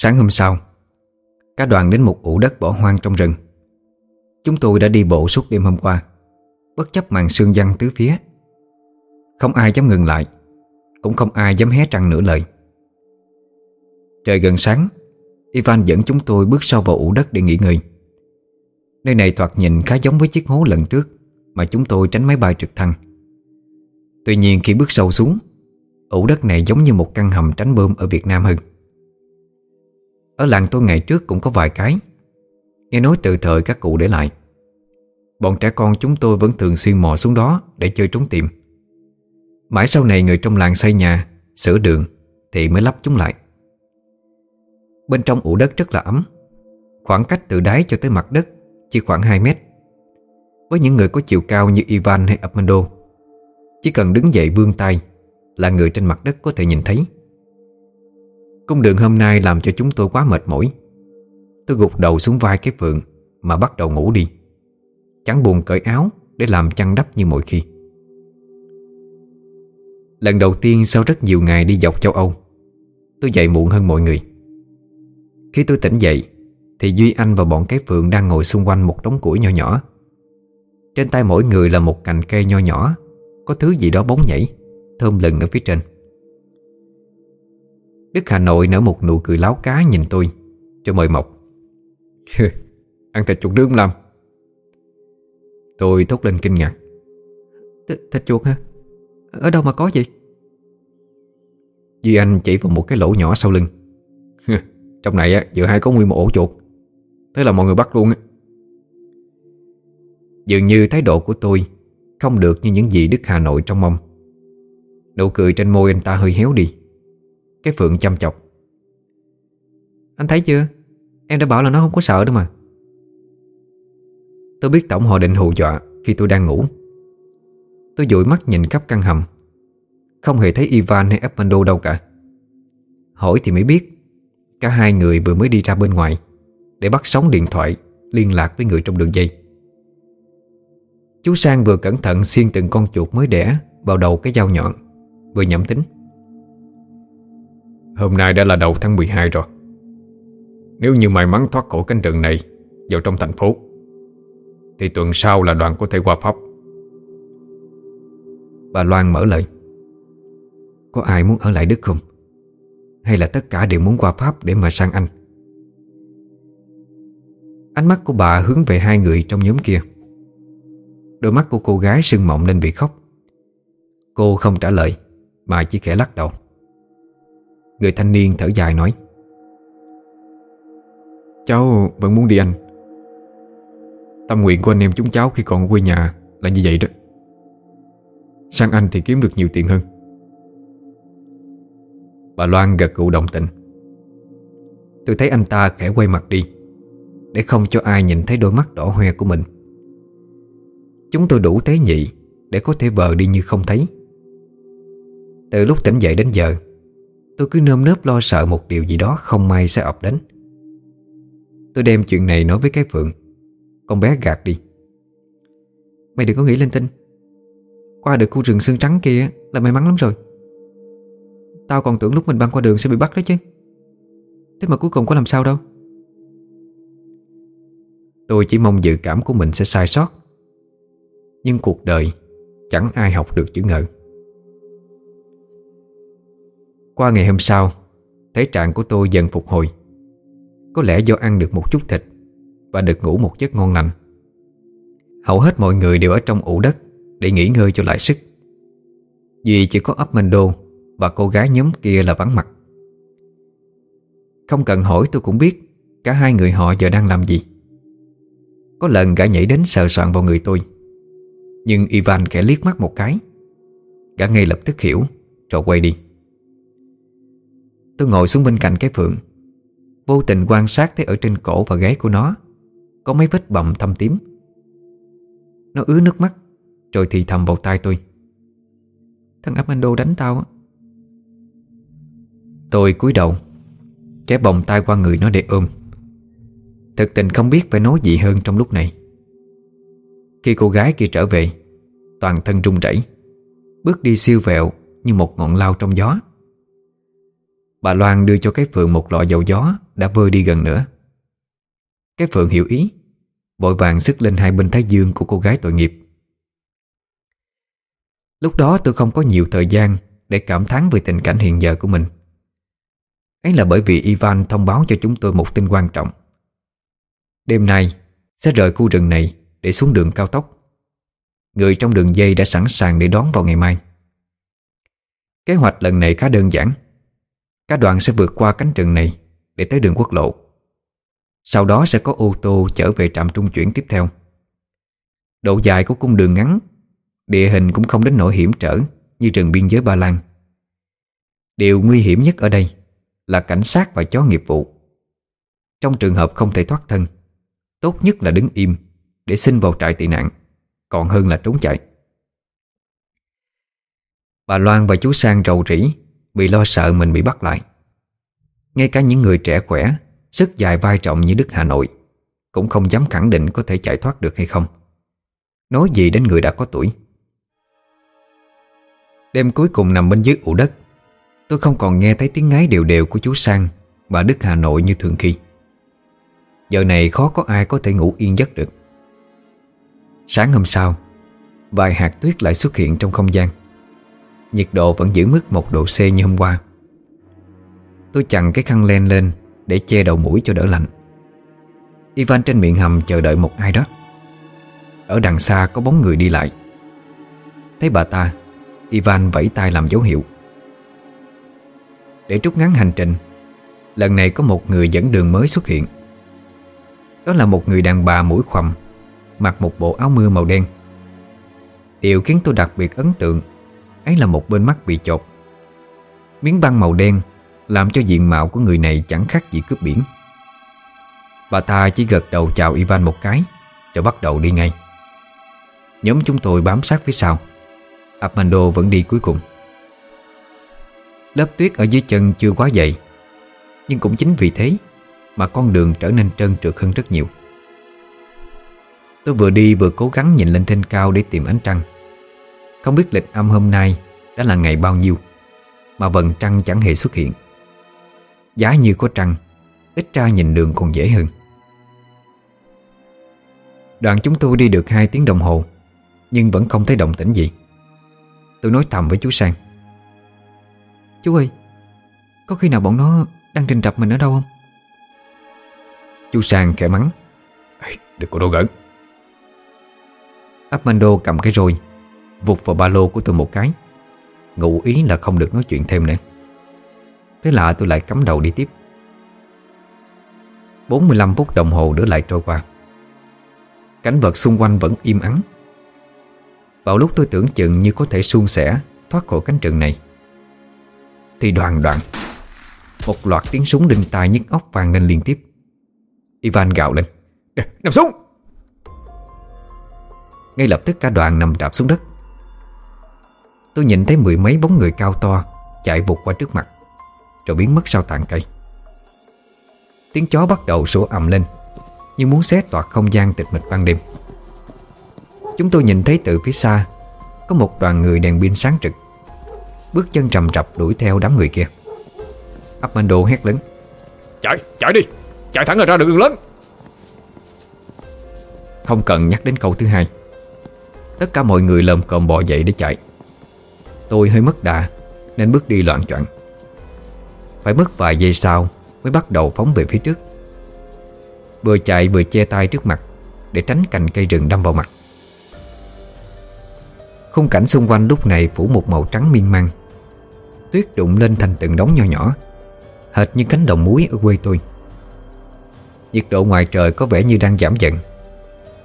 Sáng hôm sau, Cả đoàn đến một ủ đất bỏ hoang trong rừng. Chúng tôi đã đi bộ suốt đêm hôm qua, Bất chấp màn sương giăng tứ phía. Không ai dám ngừng lại, Cũng không ai dám hé trăng nửa lời. Trời gần sáng, Ivan dẫn chúng tôi bước sâu vào ủ đất để nghỉ ngơi. Nơi này thoạt nhìn khá giống với chiếc hố lần trước Mà chúng tôi tránh máy bay trực thăng. Tuy nhiên khi bước sâu xuống, Ủ đất này giống như một căn hầm tránh bơm ở Việt Nam hơn. Ở làng tôi ngày trước cũng có vài cái. Nghe nói từ thời các cụ để lại. Bọn trẻ con chúng tôi vẫn thường xuyên mò xuống đó Để chơi trốn tìm. Mãi sau này người trong làng xây nhà, Sửa đường Thì mới lắp chúng lại. Bên trong ủ đất rất là ấm. Khoảng cách từ đáy cho tới mặt đất Chỉ khoảng 2 mét. Với những người có chiều cao như Ivan hay Armando, Chỉ cần đứng dậy vươn tay Là người trên mặt đất có thể nhìn thấy. Cung đường hôm nay làm cho chúng tôi quá mệt mỏi. Tôi gục đầu xuống vai cái phượng Mà bắt đầu ngủ đi. Chẳng buồn cởi áo Để làm chăn đắp như mọi khi. Lần đầu tiên sau rất nhiều ngày đi dọc châu Âu, Tôi dậy muộn hơn mọi người. Khi tôi tỉnh dậy, Thì Duy Anh và bọn cái phượng đang ngồi xung quanh một đống củi nho nhỏ. Trên tay mỗi người là một cành cây nho nhỏ, Có thứ gì đó bóng nhảy, Thơm lừng ở phía trên. Đức Hà Nội nở một nụ cười láo cá nhìn tôi. Cho mời mọc Ăn thịt chuột nướng làm. Tôi thốt lên kinh ngạc.
Thịt chuột hả? Ở đâu mà có vậy?
Duy Anh chỉ vào một cái lỗ nhỏ sau lưng. Trong này á, giữa hai có nguyên một ổ chuột. Thế là mọi người bắt luôn á. Dường như thái độ của tôi Không được như những gì Đức Hà Nội trong mong. Nụ cười trên môi anh ta hơi héo đi. Cái Phượng chăm chọc.
Anh thấy chưa? Em đã bảo là nó không có sợ đâu mà.
Tôi biết tổng họ định hù dọa Khi tôi đang ngủ. Tôi dụi mắt nhìn khắp căn hầm. Không hề thấy Ivan hay Edmundo đâu cả. Hỏi thì mới biết, Cả hai người vừa mới đi ra bên ngoài, Để bắt sóng điện thoại Liên lạc với người trong đường dây. Chú Sang vừa cẩn thận xiên từng con chuột mới đẻ Vào đầu cái dao nhọn, Vừa nhẩm tính. Hôm nay đã là đầu tháng 12 rồi. Nếu như may mắn thoát khỏi cánh rừng này Vào trong thành phố, Thì tuần sau là đoàn có thể qua Pháp. Bà Loan mở lời. Có ai muốn ở lại Đức không? Hay là tất cả đều muốn qua Pháp để mà sang Anh? Ánh mắt của bà hướng về hai người trong nhóm kia. Đôi mắt của cô gái sưng mộng lên vì khóc. Cô không trả lời, Mà chỉ khẽ lắc đầu. Người thanh niên thở dài nói,
Cháu vẫn muốn đi anh. Tâm nguyện của anh em chúng cháu khi còn ở quê nhà Là như vậy đó. Sang anh thì kiếm được nhiều tiền hơn.
Bà Loan gật gù đồng tình. Tôi thấy anh ta khẽ quay mặt đi, Để không cho ai nhìn thấy đôi mắt đỏ hoe của mình. Chúng tôi đủ tế nhị Để có thể vờ đi như không thấy. Từ lúc tỉnh dậy đến giờ Tôi cứ nơm nớp lo sợ một điều gì đó không may sẽ ập đến. Tôi đem chuyện này nói với cái Phượng. Con bé gạt đi.
Mày đừng có nghĩ linh tinh. Qua được khu rừng xương trắng kia là may mắn lắm rồi. Tao còn tưởng lúc mình băng qua đường sẽ bị bắt đó chứ. Thế mà cuối cùng có làm sao đâu.
Tôi chỉ mong dự cảm của mình sẽ sai sót. Nhưng cuộc đời Chẳng ai học được chữ ngờ. Qua ngày hôm sau Thể trạng của tôi dần phục hồi. Có lẽ do ăn được một chút thịt Và được ngủ một giấc ngon lành. Hầu hết mọi người đều ở trong ủ đất Để nghỉ ngơi cho lại sức. Vì chỉ có Upmando Và cô gái nhóm kia là vắng mặt. Không cần hỏi tôi cũng biết Cả hai người họ giờ đang làm gì. Có lần gã nhảy đến sờ soạn vào người tôi, Nhưng Ivan khẽ liếc mắt một cái. Gã ngay lập tức hiểu, Rồi quay đi. Tôi ngồi xuống bên cạnh cái phượng. Vô tình quan sát thấy ở trên cổ và gáy của nó, Có mấy vết bầm thâm tím. Nó ứa nước mắt, Rồi thì thầm vào tai tôi.
Thằng Amando đánh tao
Tôi cúi đầu Kéo vòng tay qua người nó để ôm. Thực tình không biết phải nói gì hơn trong lúc này. Khi cô gái kia trở về, Toàn thân run rẩy, Bước đi siêu vẹo như một ngọn lao trong gió. Bà Loan đưa cho cái Phượng một lọ dầu gió Đã vơi đi gần nữa. Cái Phượng hiểu ý, Vội vàng sức lên hai bên thái dương của cô gái tội nghiệp. Lúc đó tôi không có nhiều thời gian Để cảm thán về tình cảnh hiện giờ của mình. Ấy là bởi vì Ivan thông báo cho chúng tôi một tin quan trọng. Đêm nay Sẽ rời khu rừng này Để xuống đường cao tốc. Người trong đường dây đã sẵn sàng để đón vào ngày mai. Kế hoạch lần này khá đơn giản. Cả đoàn sẽ vượt qua cánh rừng này Để tới đường quốc lộ. Sau đó sẽ có ô tô chở về trạm trung chuyển tiếp theo. Độ dài của cung đường ngắn, Địa hình cũng không đến nỗi hiểm trở Như rừng biên giới Ba Lan. Điều nguy hiểm nhất ở đây Là cảnh sát và chó nghiệp vụ. Trong trường hợp không thể thoát thân, Tốt nhất là đứng im Để xin vào trại tị nạn, Còn hơn là trốn chạy. Bà Loan và chú Sang rầu rĩ vì lo sợ mình bị bắt lại. Ngay cả những người trẻ khỏe, Sức dài vai trọng như Đức Hà Nội Cũng không dám khẳng định có thể chạy thoát được hay không. Nói gì đến người đã có tuổi. Đêm cuối cùng nằm bên dưới ụ đất, Tôi không còn nghe thấy tiếng ngáy đều đều của chú Sang Và Đức Hà Nội như thường khi. Giờ này khó có ai có thể ngủ yên giấc được. Sáng hôm sau, Vài hạt tuyết lại xuất hiện trong không gian. Nhiệt độ vẫn giữ mức một độ C như hôm qua. Tôi chặn cái khăn len lên Để che đầu mũi cho đỡ lạnh. Ivan trên miệng hầm chờ đợi một ai đó. Ở đằng xa có bóng người đi lại. Thấy bà ta, Ivan vẫy tay làm dấu hiệu. Để trút ngắn hành trình, Lần này có một người dẫn đường mới xuất hiện. Đó là một người đàn bà mũi khoằm, Mặc một bộ áo mưa màu đen. Điều khiến tôi đặc biệt ấn tượng Ấy là một bên mắt bị chột. Miếng băng màu đen Làm cho diện mạo của người này chẳng khác gì cướp biển. Bà ta chỉ gật đầu chào Ivan một cái, Rồi bắt đầu đi ngay. Nhóm chúng tôi bám sát phía sau. Armando vẫn đi cuối cùng. Lớp tuyết ở dưới chân chưa quá dày, Nhưng cũng chính vì thế Mà con đường trở nên trơn trượt hơn rất nhiều. Tôi vừa đi vừa cố gắng nhìn lên trên cao để tìm ánh trăng. Không biết lịch âm hôm nay đã là ngày bao nhiêu, Mà vần trăng chẳng hề xuất hiện. Giá như có trăng, Ít ra nhìn đường còn dễ hơn. Đoàn chúng tôi đi được 2 tiếng đồng hồ, Nhưng vẫn không thấy động tĩnh gì. Tôi nói thầm với chú Sang.
Chú ơi, Có khi nào bọn nó đang trình trập mình ở đâu không?
Chú Sang khẽ mắng.
Đừng có đổ Áp
Armando cầm cái roi Vụt vào ba lô của tôi một cái. Ngụ ý là không được nói chuyện thêm nữa. Thế lạ tôi lại cắm đầu đi tiếp. 45 phút đồng hồ nữa lại trôi qua. Cảnh vật xung quanh vẫn im ắng. Vào lúc tôi tưởng chừng như có thể suôn sẻ, Thoát khỏi cánh rừng này, Thì đoàn đoạn Một loạt tiếng súng đinh tai nhức óc vang lên liên tiếp. Ivan gào lên Nằm xuống! Ngay lập tức cả đoàn nằm đạp xuống đất. Tôi nhìn thấy mười mấy bóng người cao to Chạy vụt qua trước mặt. Rồi biến mất sau tàn cây. Tiếng chó bắt đầu sủa ầm lên Như muốn xé toạc không gian tịch mịch ban đêm. Chúng tôi nhìn thấy từ phía xa Có một đoàn người đèn pin sáng trực. Bước chân trầm rập đuổi theo đám người kia. Armando hét lớn.
Chạy, chạy đi Chạy thẳng ra đường lớn.
Không cần nhắc đến câu thứ hai. Tất cả mọi người lồm cồm bò dậy để chạy Tôi hơi mất đà, Nên bước đi loạn choạng. Phải mất vài giây sau Mới bắt đầu phóng về phía trước. Vừa chạy vừa che tay trước mặt Để tránh cành cây rừng đâm vào mặt. Khung cảnh xung quanh lúc này phủ một màu trắng miên man, Tuyết đụng lên thành từng đống nho nhỏ, Hệt như cánh đồng muối ở quê tôi. Nhiệt độ ngoài trời có vẻ như đang giảm dần.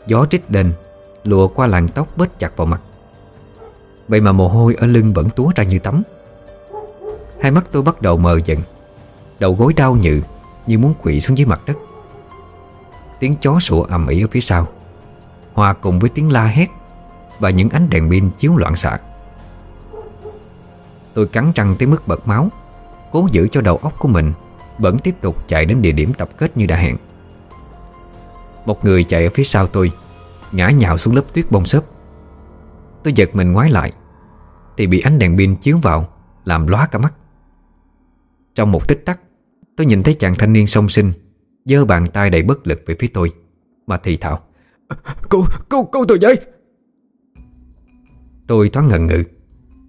Gió trích lên, Lùa qua làn tóc bết chặt vào mặt. Vậy mà mồ hôi ở lưng vẫn túa ra như tắm. Hai mắt tôi bắt đầu mờ dần. Đầu gối đau nhự Như muốn quỵ xuống dưới mặt đất. Tiếng chó sủa ầm ĩ ở phía sau. Hòa cùng với tiếng la hét Và những ánh đèn pin chiếu loạn xạ. Tôi cắn răng tới mức bật máu, Cố giữ cho đầu óc của mình Vẫn tiếp tục chạy đến địa điểm tập kết như đã hẹn. Một người chạy ở phía sau tôi, Ngã nhào xuống lớp tuyết bông xốp. Tôi giật mình ngoái lại Thì bị ánh đèn pin chiếu vào Làm lóa cả mắt. Trong một tích tắc Tôi nhìn thấy chàng thanh niên song sinh giơ bàn tay đầy bất lực về phía tôi Mà thì thào
Cô, cô, cô tôi dậy
Tôi thoáng ngần ngừ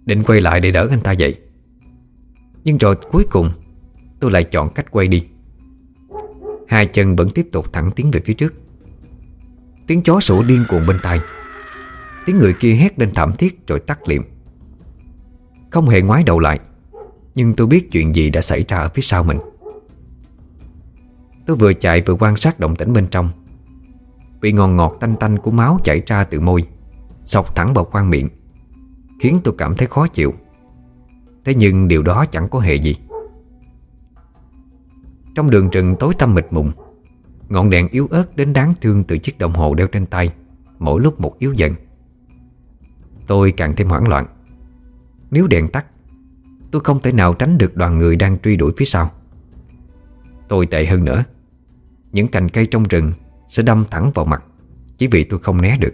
Định quay lại để đỡ anh ta dậy. Nhưng rồi cuối cùng Tôi lại chọn cách quay đi. Hai chân vẫn tiếp tục thẳng tiến về phía trước. Tiếng chó sủa điên cuồng bên tai Tiếng người kia hét lên thảm thiết rồi tắt liệm. Không hề ngoái đầu lại, Nhưng tôi biết chuyện gì đã xảy ra ở phía sau mình. Tôi vừa chạy vừa quan sát động tĩnh bên trong. Vị ngọt ngọt tanh tanh của máu chảy ra từ môi Sọc thẳng vào khoang miệng, Khiến tôi cảm thấy khó chịu. Thế nhưng điều đó chẳng có hề gì. Trong đường rừng tối tăm mịt mùng, Ngọn đèn yếu ớt đến đáng thương từ chiếc đồng hồ đeo trên tay, Mỗi lúc một yếu dần. Tôi càng thêm hoảng loạn. Nếu đèn tắt Tôi không thể nào tránh được đoàn người đang truy đuổi phía sau. Tôi tệ hơn nữa. Những cành cây trong rừng Sẽ đâm thẳng vào mặt Chỉ vì tôi không né được.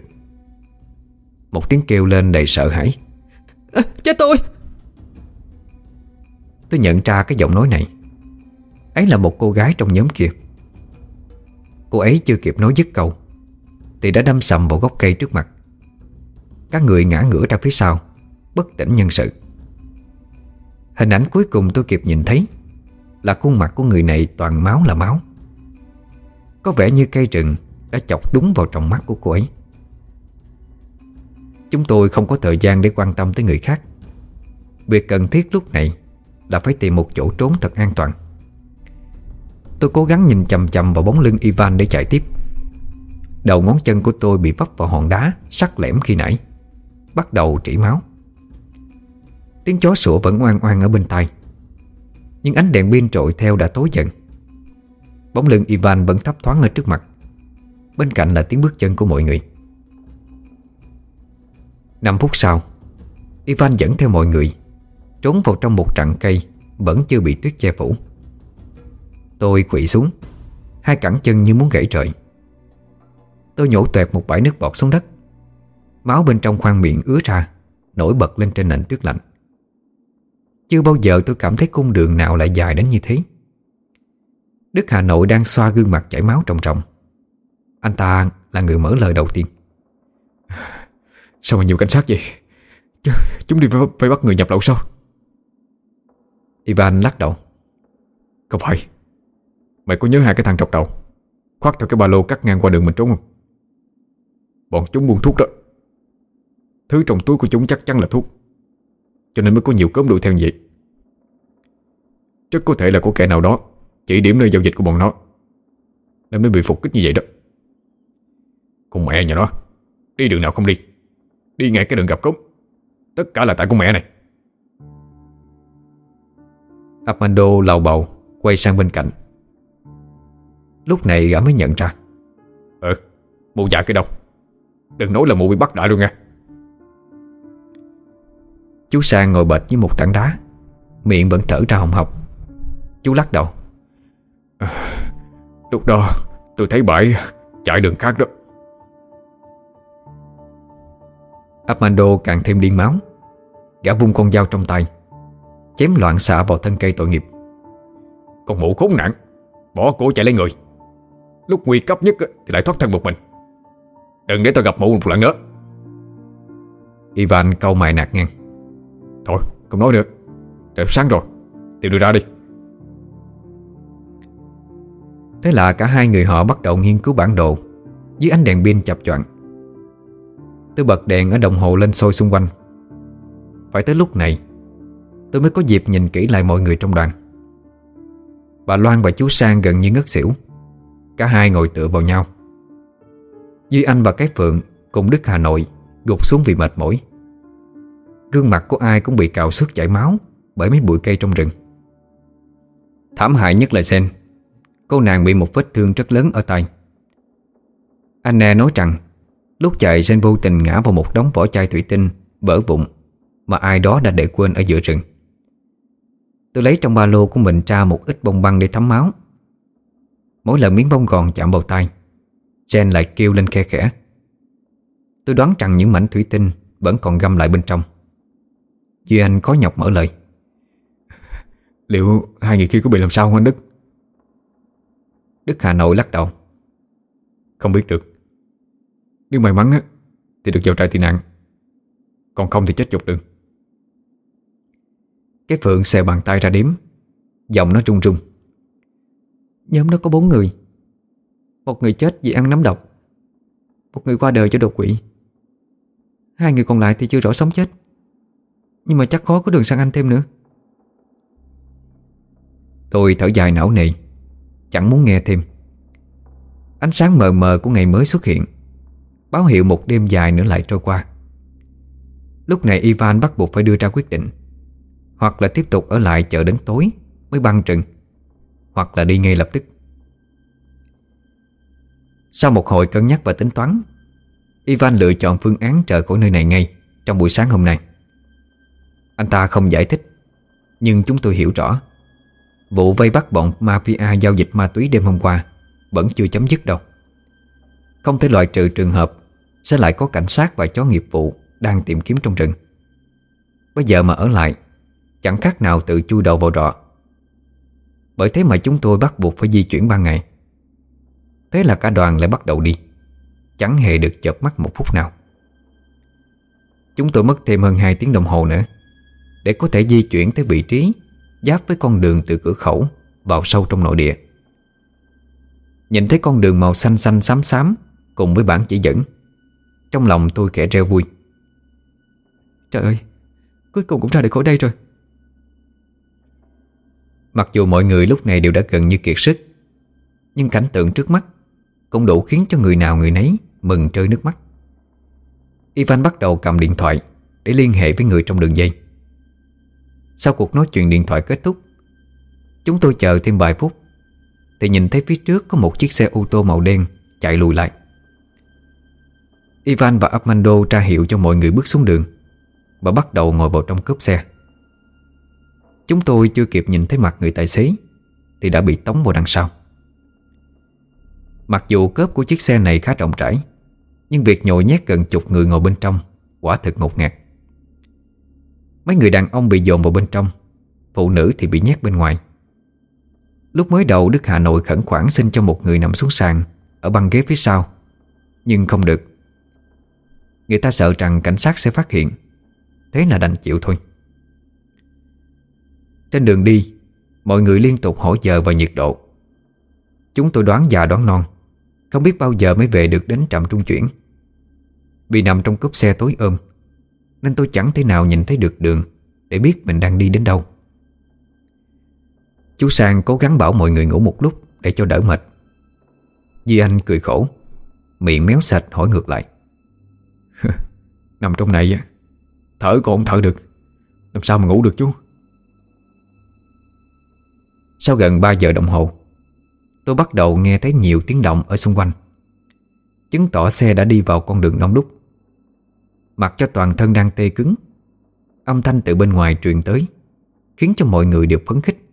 Một tiếng kêu lên đầy sợ hãi.
À, Chết tôi!
Tôi nhận ra cái giọng nói này. Ấy là một cô gái trong nhóm kia. Cô ấy chưa kịp nói dứt câu Thì đã đâm sầm vào gốc cây trước mặt các người ngã ngửa ra phía sau, Bất tỉnh nhân sự. Hình ảnh cuối cùng tôi kịp nhìn thấy Là khuôn mặt của người này toàn máu là máu. Có vẻ như cây rừng Đã chọc đúng vào trong mắt của cô ấy. Chúng tôi không có thời gian để quan tâm tới người khác. Việc cần thiết lúc này Là phải tìm một chỗ trốn thật an toàn. Tôi cố gắng nhìn chầm chầm vào bóng lưng Ivan để chạy tiếp. Đầu ngón chân của tôi bị vấp vào hòn đá Sắc lẻm khi nãy. Bắt đầu trĩ máu. Tiếng chó sủa vẫn oan oan ở bên tai. Nhưng ánh đèn pin trội theo đã tối dần. Bóng lưng Ivan vẫn thấp thoáng ở trước mặt. Bên cạnh là tiếng bước chân của mọi người. 5 phút sau, Ivan dẫn theo mọi người, Trốn vào trong một rặng cây Vẫn chưa bị tuyết che phủ. Tôi quỵ xuống, Hai cẳng chân như muốn gãy trời. Tôi nhổ tuẹt một bãi nước bọt xuống đất. Máu bên trong khoang miệng ứa ra Nổi bật lên trên nền trước lạnh. Chưa bao giờ tôi cảm thấy cung đường nào lại dài đến như thế. Đức Hà Nội đang xoa gương mặt chảy máu trọng trọng Anh ta là người mở lời đầu tiên.
Sao mà nhiều cảnh sát vậy? Chúng đi phải, phải bắt người nhập lậu sao?
Ivan lắc đầu.
Không phải. Mày có nhớ hai cái thằng trọc đầu? Khoác theo cái ba lô cắt ngang qua đường mình trốn không? Bọn chúng buôn thuốc đó. Thứ trong túi của chúng chắc chắn là thuốc. Cho nên mới có nhiều cớm đuổi theo vậy. Rất có thể là của kẻ nào đó Chỉ điểm nơi giao dịch của bọn nó Nên mới bị phục kích như vậy đó. Con mẹ nhà nó Đi đường nào không đi. Đi ngay cái đường gặp cống Tất cả là tại con mẹ này.
Armando lầu bầu Quay sang bên cạnh. Lúc này gã mới nhận ra.
Ừ Mụ dạ cái đâu? Đừng nói là mụ bị bắt đã luôn nha
Chú Sang ngồi bệt như một tảng đá. Miệng vẫn thở ra hồng học Chú lắc đầu.
À, Lúc đó tôi thấy bãi chạy đường khác đó.
Armando càng thêm điên máu. Gã vung con dao trong tay Chém loạn xạ vào thân cây tội nghiệp.
Con mụ khốn nạn Bỏ cổ chạy lấy người. Lúc nguy cấp nhất thì lại thoát thân một mình. Đừng để tôi gặp mụ một lần nữa.
Ivan câu mày nạt ngang
Thôi, không nói nữa. Trời sáng rồi Tìm đưa ra đi.
Thế là cả hai người họ bắt đầu nghiên cứu bản đồ Dưới ánh đèn pin chập choạng. Tôi bật đèn ở đồng hồ lên sôi xung quanh. Phải tới lúc này, Tôi mới có dịp nhìn kỹ lại mọi người trong đoàn. Bà Loan và chú Sang gần như ngất xỉu. Cả hai ngồi tựa vào nhau. Duy Anh và cái Phượng Cùng Đức Hà Nội Gục xuống vì mệt mỏi. Gương mặt của ai cũng bị cào xước chảy máu Bởi mấy bụi cây trong rừng. Thảm hại nhất là Sen Cô nàng bị một vết thương rất lớn ở tay. Anna nói rằng, Lúc chạy Sen vô tình ngã vào một đống vỏ chai thủy tinh, Vỡ bụng Mà ai đó đã để quên ở giữa rừng. Tôi lấy trong ba lô của mình ra một ít bông băng để thấm máu. Mỗi lần miếng bông gòn chạm vào tay Jen lại kêu lên khe khẽ. Tôi đoán rằng những mảnh thủy tinh Vẫn còn găm lại bên trong. Duy Anh có nhọc mở lời.
Liệu hai người kia có bị làm sao không anh Đức?
Đức Hà Nội lắc đầu.
Không biết được. Nếu may mắn á, thì được vào trại tị nạn. Còn không thì chết dọc đường.
Cái Phượng xè bàn tay ra đếm. Giọng nó run run. Nhóm đó có bốn người. Một người chết vì ăn nấm độc. Một người qua đời cho đột quỵ. Hai người còn lại thì chưa rõ sống chết nhưng mà chắc khó có đường sang Anh thêm nữa. Tôi thở dài não nề, Chẳng muốn nghe thêm. Ánh sáng mờ mờ của ngày mới xuất hiện, Báo hiệu một đêm dài nữa lại trôi qua. Lúc này Ivan bắt buộc phải đưa ra quyết định, Hoặc là tiếp tục ở lại chờ đến tối Mới băng trừng, Hoặc là đi ngay lập tức. Sau một hồi cân nhắc và tính toán, Ivan lựa chọn phương án trở khỏi nơi này ngay Trong buổi sáng hôm nay. Anh ta không giải thích, Nhưng chúng tôi hiểu rõ. Vụ vây bắt bọn mafia giao dịch ma túy đêm hôm qua Vẫn chưa chấm dứt đâu. Không thể loại trừ trường hợp Sẽ lại có cảnh sát và chó nghiệp vụ Đang tìm kiếm trong rừng. Bây giờ mà ở lại, Chẳng khác nào tự chui đầu vào rọ. Bởi thế mà chúng tôi bắt buộc phải di chuyển ban ngày. Thế là cả đoàn lại bắt đầu đi, Chẳng hề được chợp mắt một phút nào. Chúng tôi mất thêm hơn 2 tiếng đồng hồ nữa để có thể di chuyển tới vị trí Giáp với con đường từ cửa khẩu Vào sâu trong nội địa. Nhìn thấy con đường màu xanh xanh xám xám Cùng với bản chỉ dẫn, Trong lòng tôi kẻ reo vui. Trời ơi, Cuối cùng cũng ra được khỏi đây rồi. Mặc dù mọi người lúc này đều đã gần như kiệt sức, Nhưng cảnh tượng trước mắt Cũng đủ khiến cho người nào người nấy Mừng rơi nước mắt. Ivan bắt đầu cầm điện thoại Để liên hệ với người trong đường dây. Sau cuộc nói chuyện điện thoại kết thúc, Chúng tôi chờ thêm vài phút Thì nhìn thấy phía trước có một chiếc xe ô tô màu đen Chạy lùi lại. Ivan và Armando tra hiệu cho mọi người bước xuống đường Và bắt đầu ngồi vào trong cốp xe. Chúng tôi chưa kịp nhìn thấy mặt người tài xế Thì đã bị tống vào đằng sau. Mặc dù cốp của chiếc xe này khá rộng rãi, Nhưng việc nhồi nhét gần chục người ngồi bên trong Quả thực ngột ngạt. Mấy người đàn ông bị dồn vào bên trong, Phụ nữ thì bị nhét bên ngoài. Lúc mới đầu, Đức Hà Nội khẩn khoản xin cho một người nằm xuống sàn, Ở băng ghế phía sau, Nhưng không được. Người ta sợ rằng cảnh sát sẽ phát hiện, Thế là đành chịu thôi. Trên đường đi, Mọi người liên tục hỏi giờ và nhiệt độ. Chúng tôi đoán già đoán non, Không biết bao giờ mới về được đến trạm trung chuyển. Vì nằm trong cốp xe tối ôm nên tôi chẳng thể nào nhìn thấy được đường Để biết mình đang đi đến đâu. Chú Sang cố gắng bảo mọi người ngủ một lúc Để cho đỡ mệt. Duy Anh cười khổ, Miệng méo sạch hỏi ngược lại.
Nằm trong này Thở còn không thở được. Làm sao mà ngủ được chú?
Sau gần 3 giờ đồng hồ, Tôi bắt đầu nghe thấy nhiều tiếng động ở xung quanh. Chứng tỏ xe đã đi vào con đường đông đúc. Mặc cho toàn thân đang tê cứng. Âm thanh từ bên ngoài truyền tới Khiến cho mọi người đều phấn khích.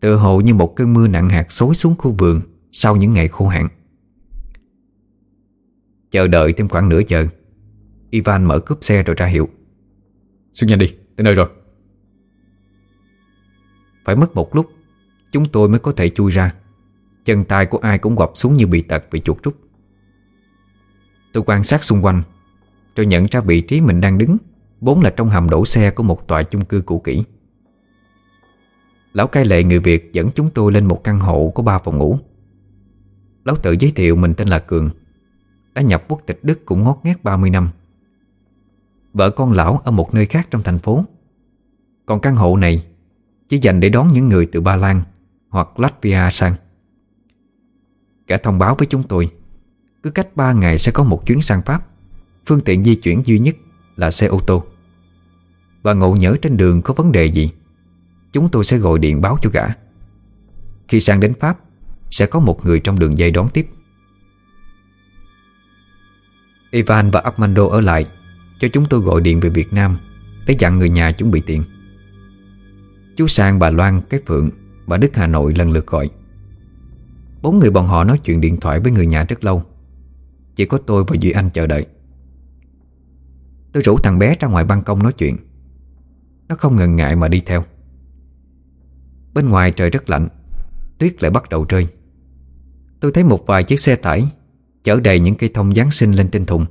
Tựa hồ như một cơn mưa nặng hạt xối xuống khu vườn Sau những ngày khô hạn. Chờ đợi thêm khoảng nửa giờ Ivan mở cướp xe rồi ra hiệu.
Xuống nhanh đi, tới nơi rồi.
Phải mất một lúc Chúng tôi mới có thể chui ra. Chân tay của ai cũng quặp xuống như bị tật bị chuột rút Tôi quan sát xung quanh rồi nhận ra vị trí mình đang đứng. Vốn là trong hầm đổ xe của một tòa chung cư cũ kỹ. Lão cai lệ người Việt dẫn chúng tôi lên một căn hộ có ba phòng ngủ. Lão tự giới thiệu mình tên là Cường. Đã nhập quốc tịch Đức cũng ngót nghét 30 năm. Vợ con lão ở một nơi khác trong thành phố. Còn căn hộ này Chỉ dành để đón những người từ Ba Lan Hoặc Latvia sang. Cả thông báo với chúng tôi, Cứ cách 3 ngày sẽ có một chuyến sang Pháp. Phương tiện di chuyển duy nhất là xe ô tô. Và ngộ nhớ trên đường có vấn đề gì Chúng tôi sẽ gọi điện báo cho gã. Khi sang đến Pháp Sẽ có một người trong đường dây đón tiếp. Ivan và Armando ở lại Cho chúng tôi gọi điện về Việt Nam Để dặn người nhà chuẩn bị tiền. Chú Sang, bà Loan, cái Phượng Bà Đức Hà Nội lần lượt gọi. Bốn người bọn họ nói chuyện điện thoại với người nhà rất lâu. Chỉ có tôi và Duy Anh chờ đợi. Tôi rủ thằng bé ra ngoài ban công nói chuyện. Nó không ngần ngại mà đi theo. Bên ngoài trời rất lạnh, Tuyết lại bắt đầu rơi. Tôi thấy một vài chiếc xe tải Chở đầy những cây thông Giáng sinh lên trên thùng.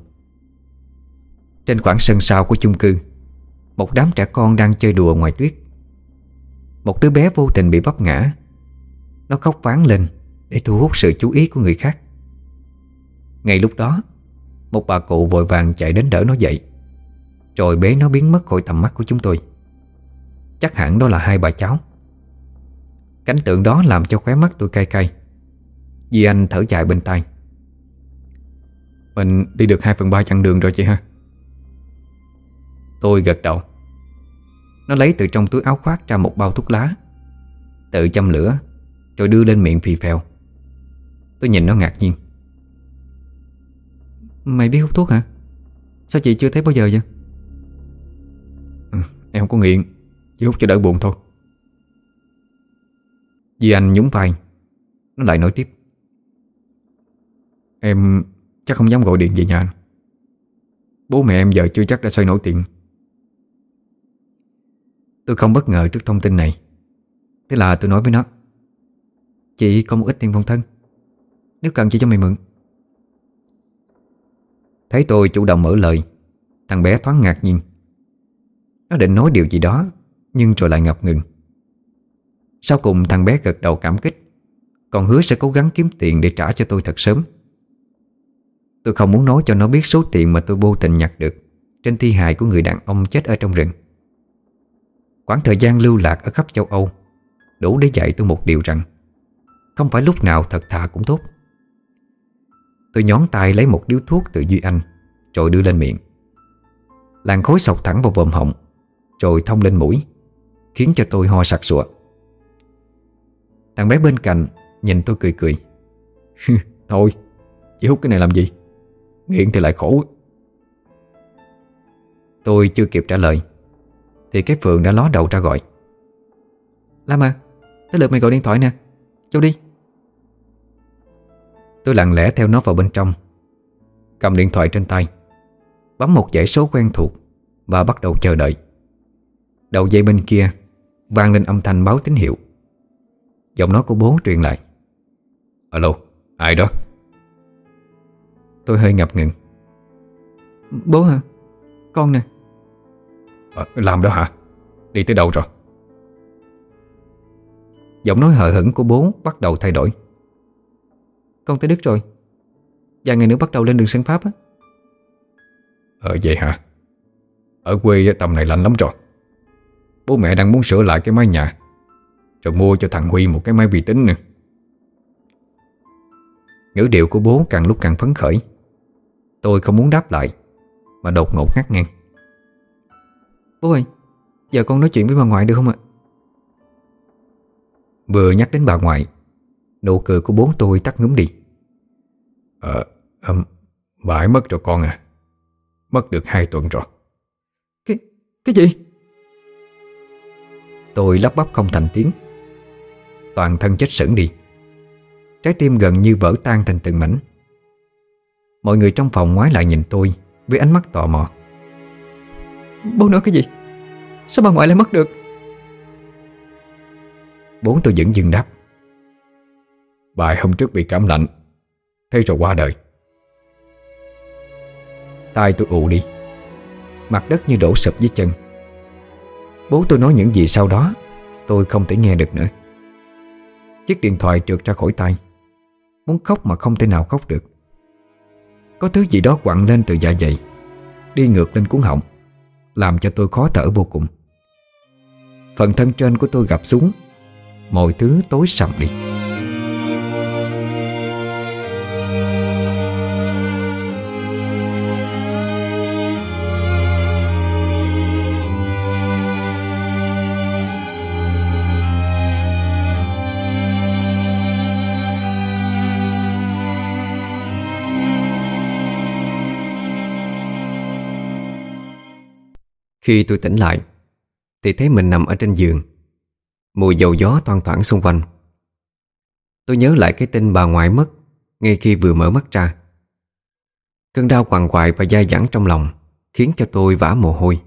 Trên khoảng sân sau của chung cư, Một đám trẻ con đang chơi đùa ngoài tuyết. Một đứa bé vô tình bị vấp ngã. Nó khóc ván lên Để thu hút sự chú ý của người khác. Ngay lúc đó, Một bà cụ vội vàng chạy đến đỡ nó dậy. Rồi bế nó biến mất khỏi tầm mắt của chúng tôi. Chắc hẳn đó là hai bà cháu. Cảnh tượng đó làm cho khóe mắt tôi cay cay. Di Anh thở dài bên tai.
Mình đi được 2 phần 3 chặng đường rồi chị ha?
Tôi gật đầu. Nó lấy từ trong túi áo khoác ra một bao thuốc lá. Tự châm lửa, Rồi đưa lên miệng phì phèo. Tôi nhìn nó ngạc nhiên.
Mày biết hút thuốc hả? Sao chị chưa thấy bao giờ vậy?
Em không có nghiện, Chỉ hút cho đỡ buồn thôi.
Di Anh nhúng vai, Nó lại nói tiếp.
Em chắc không dám gọi điện về nhà anh. Bố mẹ em giờ chưa chắc đã xoay nổi tiền
Tôi không bất ngờ trước thông tin này. Thế là tôi nói với nó,
Chị có một ít tiền phòng thân, Nếu cần chị cho mày mượn.
Thấy tôi chủ động mở lời, Thằng bé thoáng ngạc nhiên. Nó định nói điều gì đó, Nhưng rồi lại ngập ngừng. Sau cùng thằng bé gật đầu cảm kích. Còn hứa sẽ cố gắng kiếm tiền để trả cho tôi thật sớm. Tôi không muốn nói cho nó biết số tiền mà tôi vô tình nhặt được Trên thi hài của người đàn ông chết ở trong rừng. Quãng thời gian lưu lạc ở khắp châu Âu Đủ để dạy tôi một điều rằng Không phải lúc nào thật thà cũng tốt. Tôi nhón tay lấy một điếu thuốc từ Duy Anh Rồi đưa lên miệng. Làn khói sọc thẳng vào vòm họng rồi thông lên mũi Khiến cho tôi ho sặc sụa. Thằng bé bên cạnh Nhìn tôi cười cười,
Thôi Chỉ hút cái này làm gì? Nghiện thì lại khổ.
Tôi chưa kịp trả lời Thì cái Phượng đã ló đầu ra gọi.
Lam à Tới lượt mày gọi điện thoại nè. Châu đi.
Tôi lặng lẽ theo nó vào bên trong Cầm điện thoại trên tay Bấm một dãy số quen thuộc Và bắt đầu chờ đợi. Đầu dây bên kia vang lên âm thanh báo tín hiệu Giọng nói của bố truyền lại
Alo, ai đó?
Tôi hơi ngập ngừng
Bố hả? Con nè
à, Làm đó hả? Đi tới đâu rồi?
Giọng nói hờ hững của bố bắt đầu thay đổi
Con tới Đức rồi Vài ngày nữa bắt đầu lên đường sang Pháp á
Ờ vậy hả? Ở quê tầm này lạnh lắm rồi Bố mẹ đang muốn sửa lại cái mái nhà. Rồi mua cho thằng Huy một cái máy vi tính nữa.
Ngữ điệu của bố càng lúc càng phấn khởi. Tôi không muốn đáp lại Mà đột ngột ngắt ngang.
Bố ơi Giờ con nói chuyện với bà ngoại được không ạ?
Vừa nhắc đến bà ngoại Nụ cười của bố tôi tắt ngúm đi. Ờ um, Bà ấy mất rồi con à. Mất được hai tuần rồi.
Cái, cái gì
Tôi lắp bắp không thành tiếng. Toàn thân chết sững đi. Trái tim gần như vỡ tan thành từng mảnh. Mọi người trong phòng ngoái lại nhìn tôi Với ánh mắt tò mò.
Bố nói cái gì? Sao bà ngoại lại mất được?
Bố tôi vẫn dừng đáp. Bà hôm trước bị cảm lạnh Thế rồi qua đời. Tay tôi ù đi. Mặt đất như đổ sụp dưới chân Bố tôi nói những gì sau đó, Tôi không thể nghe được nữa. Chiếc điện thoại trượt ra khỏi tay. Muốn khóc mà không thể nào khóc được. Có thứ gì đó quặn lên từ dạ dày, Đi ngược lên cuốn họng, Làm cho tôi khó thở vô cùng. Phần thân trên của tôi gặp xuống, Mọi thứ tối sầm đi. Khi tôi tỉnh lại, Thì thấy mình nằm ở trên giường. Mùi dầu gió toan thoảng xung quanh. Tôi nhớ lại cái tin bà ngoại mất Ngay khi vừa mở mắt ra. Cơn đau quằn quại và dai dẳng trong lòng Khiến cho tôi vã mồ hôi.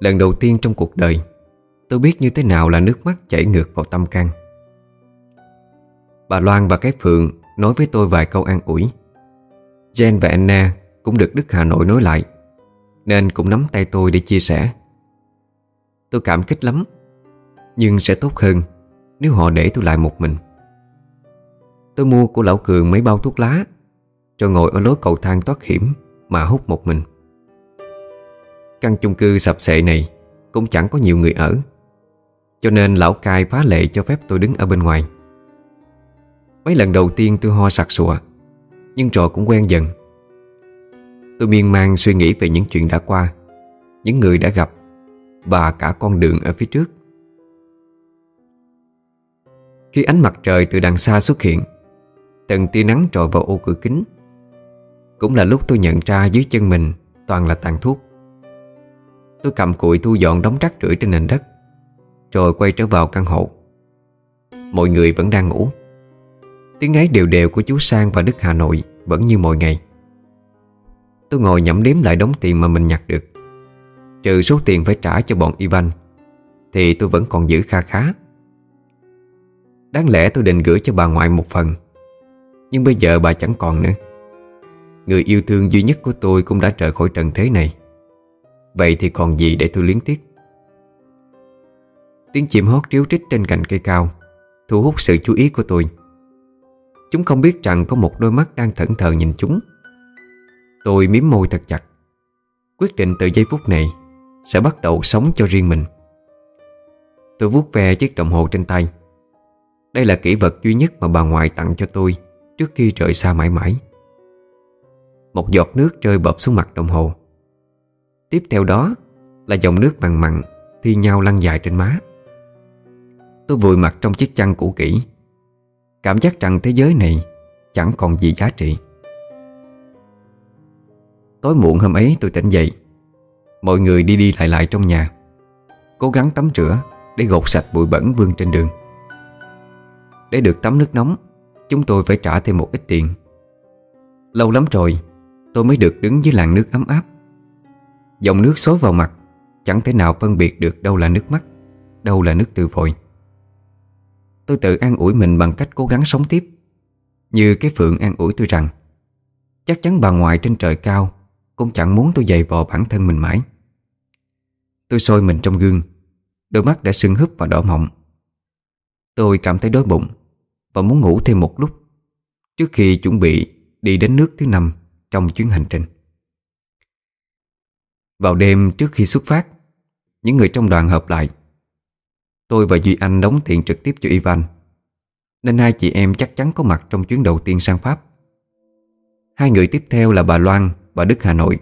Lần đầu tiên trong cuộc đời, Tôi biết như thế nào là nước mắt chảy ngược vào tâm can. Bà Loan và cái Phượng nói với tôi vài câu an ủi. Jen và Anna cũng được Đức Hà Nội nói lại nên cũng nắm tay tôi để chia sẻ. Tôi cảm kích lắm, Nhưng sẽ tốt hơn Nếu họ để tôi lại một mình. Tôi mua của Lão Cường mấy bao thuốc lá, Rồi ngồi ở lối cầu thang thoát hiểm Mà hút một mình. Căn chung cư sập sệ này Cũng chẳng có nhiều người ở, Cho nên lão cai phá lệ cho phép tôi đứng ở bên ngoài. Mấy lần đầu tiên tôi ho sặc sụa, Nhưng rồi cũng quen dần. Tôi miên man suy nghĩ về những chuyện đã qua, Những người đã gặp, Và cả con đường ở phía trước. Khi ánh mặt trời từ đằng xa xuất hiện, Từng tia nắng trội vào ô cửa kính. Cũng là lúc tôi nhận ra dưới chân mình Toàn là tàn thuốc. Tôi cầm cụi thu dọn đống rác rưởi trên nền đất, Rồi quay trở vào căn hộ. Mọi người vẫn đang ngủ. Tiếng ấy đều đều của chú Sang và Đức Hà Nội Vẫn như mọi ngày. Tôi ngồi nhẩm đếm lại đống tiền mà mình nhặt được. Trừ số tiền phải trả cho bọn Ivan, Thì tôi vẫn còn giữ kha khá. Đáng lẽ tôi định gửi cho bà ngoại một phần, Nhưng bây giờ bà chẳng còn nữa. Người yêu thương duy nhất của tôi cũng đã rời khỏi trần thế này. Vậy thì còn gì để tôi liếng tiếc? Tiếng chim hót tríu trích trên cành cây cao, Thu hút sự chú ý của tôi. Chúng không biết rằng có một đôi mắt đang thẫn thờ nhìn chúng. Tôi miếm môi thật chặt. Quyết định từ giây phút này Sẽ bắt đầu sống cho riêng mình. Tôi vuốt ve chiếc đồng hồ trên tay. Đây là kỷ vật duy nhất mà bà ngoại tặng cho tôi Trước khi rời xa mãi mãi. Một giọt nước rơi bập xuống mặt đồng hồ. Tiếp theo đó Là dòng nước mặn mặn Thi nhau lăn dài trên má. Tôi vùi mặt trong chiếc chăn cũ kỹ. Cảm giác rằng thế giới này Chẳng còn gì giá trị. Tối muộn hôm ấy tôi tỉnh dậy. Mọi người đi đi lại lại trong nhà, Cố gắng tắm rửa Để gột sạch bụi bẩn vương trên đường. Để được tắm nước nóng, Chúng tôi phải trả thêm một ít tiền. Lâu lắm rồi, Tôi mới được đứng dưới làn nước ấm áp. Dòng nước xối vào mặt, Chẳng thể nào phân biệt được đâu là nước mắt, Đâu là nước từ vội. Tôi tự an ủi mình bằng cách cố gắng sống tiếp. Như cái phượng an ủi tôi rằng, Chắc chắn bà ngoại trên trời cao cũng chẳng muốn tôi dày vò bản thân mình mãi. Tôi soi mình trong gương, Đôi mắt đã sưng húp và đỏ mọng. Tôi cảm thấy đói bụng Và muốn ngủ thêm một lúc Trước khi chuẩn bị đi đến nước thứ năm Trong chuyến hành trình. Vào đêm trước khi xuất phát, Những người trong đoàn hợp lại. Tôi và Duy Anh đóng tiền trực tiếp cho Ivan, Nên hai chị em chắc chắn có mặt trong chuyến đầu tiên sang Pháp. Hai người tiếp theo là bà Loan và Đức Hà Nội.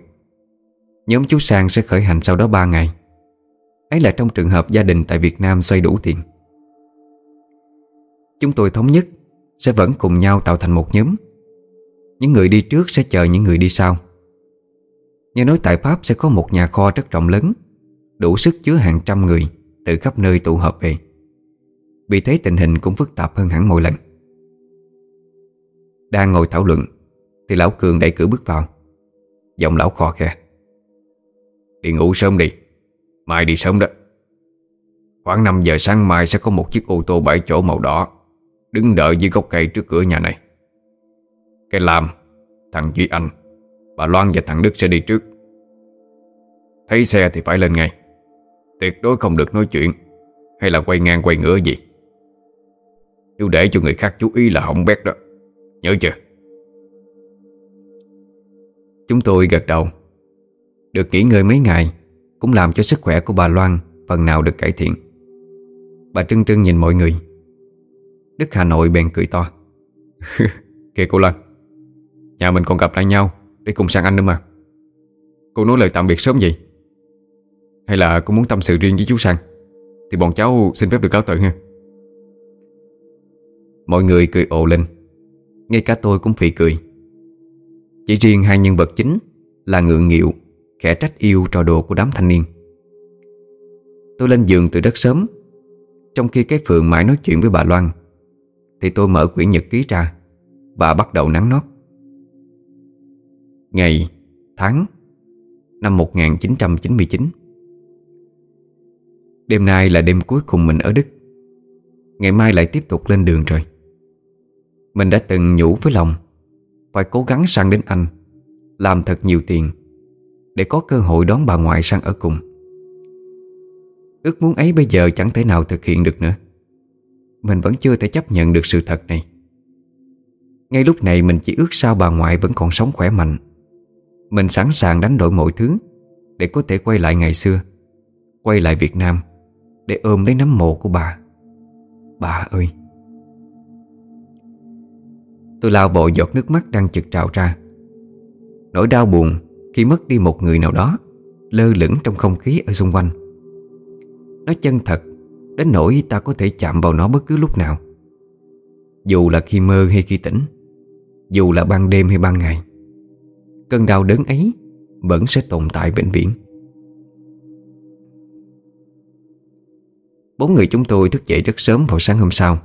Nhóm chú Sang sẽ khởi hành sau đó 3 ngày. Ấy là trong trường hợp gia đình tại Việt Nam xoay đủ tiền. Chúng tôi thống nhất Sẽ vẫn cùng nhau tạo thành một nhóm. Những người đi trước sẽ chờ những người đi sau. Nghe nói tại Pháp sẽ có một nhà kho rất rộng lớn, Đủ sức chứa hàng trăm người Từ khắp nơi tụ họp về. Vì thế tình hình cũng phức tạp hơn hẳn mỗi lần. Đang ngồi thảo luận, Thì Lão Cường đẩy cửa bước vào. Giọng lão kho khe Đi ngủ sớm đi. Mai đi sớm đó. Khoảng 5 giờ sáng mai sẽ có một chiếc ô tô bảy chỗ màu đỏ Đứng đợi dưới gốc cây trước cửa nhà này. Cái Lam, Thằng Duy Anh, Bà Loan và thằng Đức sẽ đi trước. Thấy xe thì phải lên ngay. Tuyệt đối không được nói chuyện Hay là quay ngang quay ngửa gì. Nếu để cho người khác chú ý là hỏng bét đó. Nhớ chưa?
Chúng tôi gật đầu. Được nghỉ ngơi mấy ngày Cũng làm cho sức khỏe của bà Loan Phần nào được cải thiện. Bà trưng trưng nhìn mọi người. Đức Hà Nội bèn cười to.
Kìa cô Lan Nhà mình còn gặp lại nhau Để cùng sang anh nữa mà. Cô nói lời tạm biệt sớm vậy, Hay là cô muốn tâm sự riêng với chú Sang? Thì bọn cháu xin phép được cáo tự ha.
Mọi người cười ồ lên. Ngay cả tôi cũng phì cười. Chỉ riêng hai nhân vật chính Là ngượng nghịu Khẽ trách yêu trò đùa của đám thanh niên. Tôi lên giường từ rất sớm Trong khi cái phường mãi nói chuyện với bà Loan Thì tôi mở quyển nhật ký ra Và bắt đầu nắng nót. Ngày, tháng Năm 1999 Đêm nay là đêm cuối cùng mình ở Đức. Ngày mai lại tiếp tục lên đường rồi. Mình đã từng nhủ với lòng phải cố gắng sang đến Anh, Làm thật nhiều tiền, Để có cơ hội đón bà ngoại sang ở cùng. Ước muốn ấy bây giờ chẳng thể nào thực hiện được nữa. Mình vẫn chưa thể chấp nhận được sự thật này. Ngay lúc này mình chỉ ước sao bà ngoại vẫn còn sống khỏe mạnh. Mình sẵn sàng đánh đổi mọi thứ Để có thể quay lại ngày xưa, Quay lại Việt Nam Để ôm lấy nắm mộ của bà. Bà ơi! Tôi lao bộ giọt nước mắt đang chực trào ra. Nỗi đau buồn khi mất đi một người nào đó Lơ lửng trong không khí ở xung quanh. Nó chân thật Đến nỗi ta có thể chạm vào nó bất cứ lúc nào. Dù là khi mơ hay khi tỉnh Dù là ban đêm hay ban ngày Cơn đau đớn ấy Vẫn sẽ tồn tại vĩnh viễn. Bốn người chúng tôi thức dậy rất sớm vào sáng hôm sau.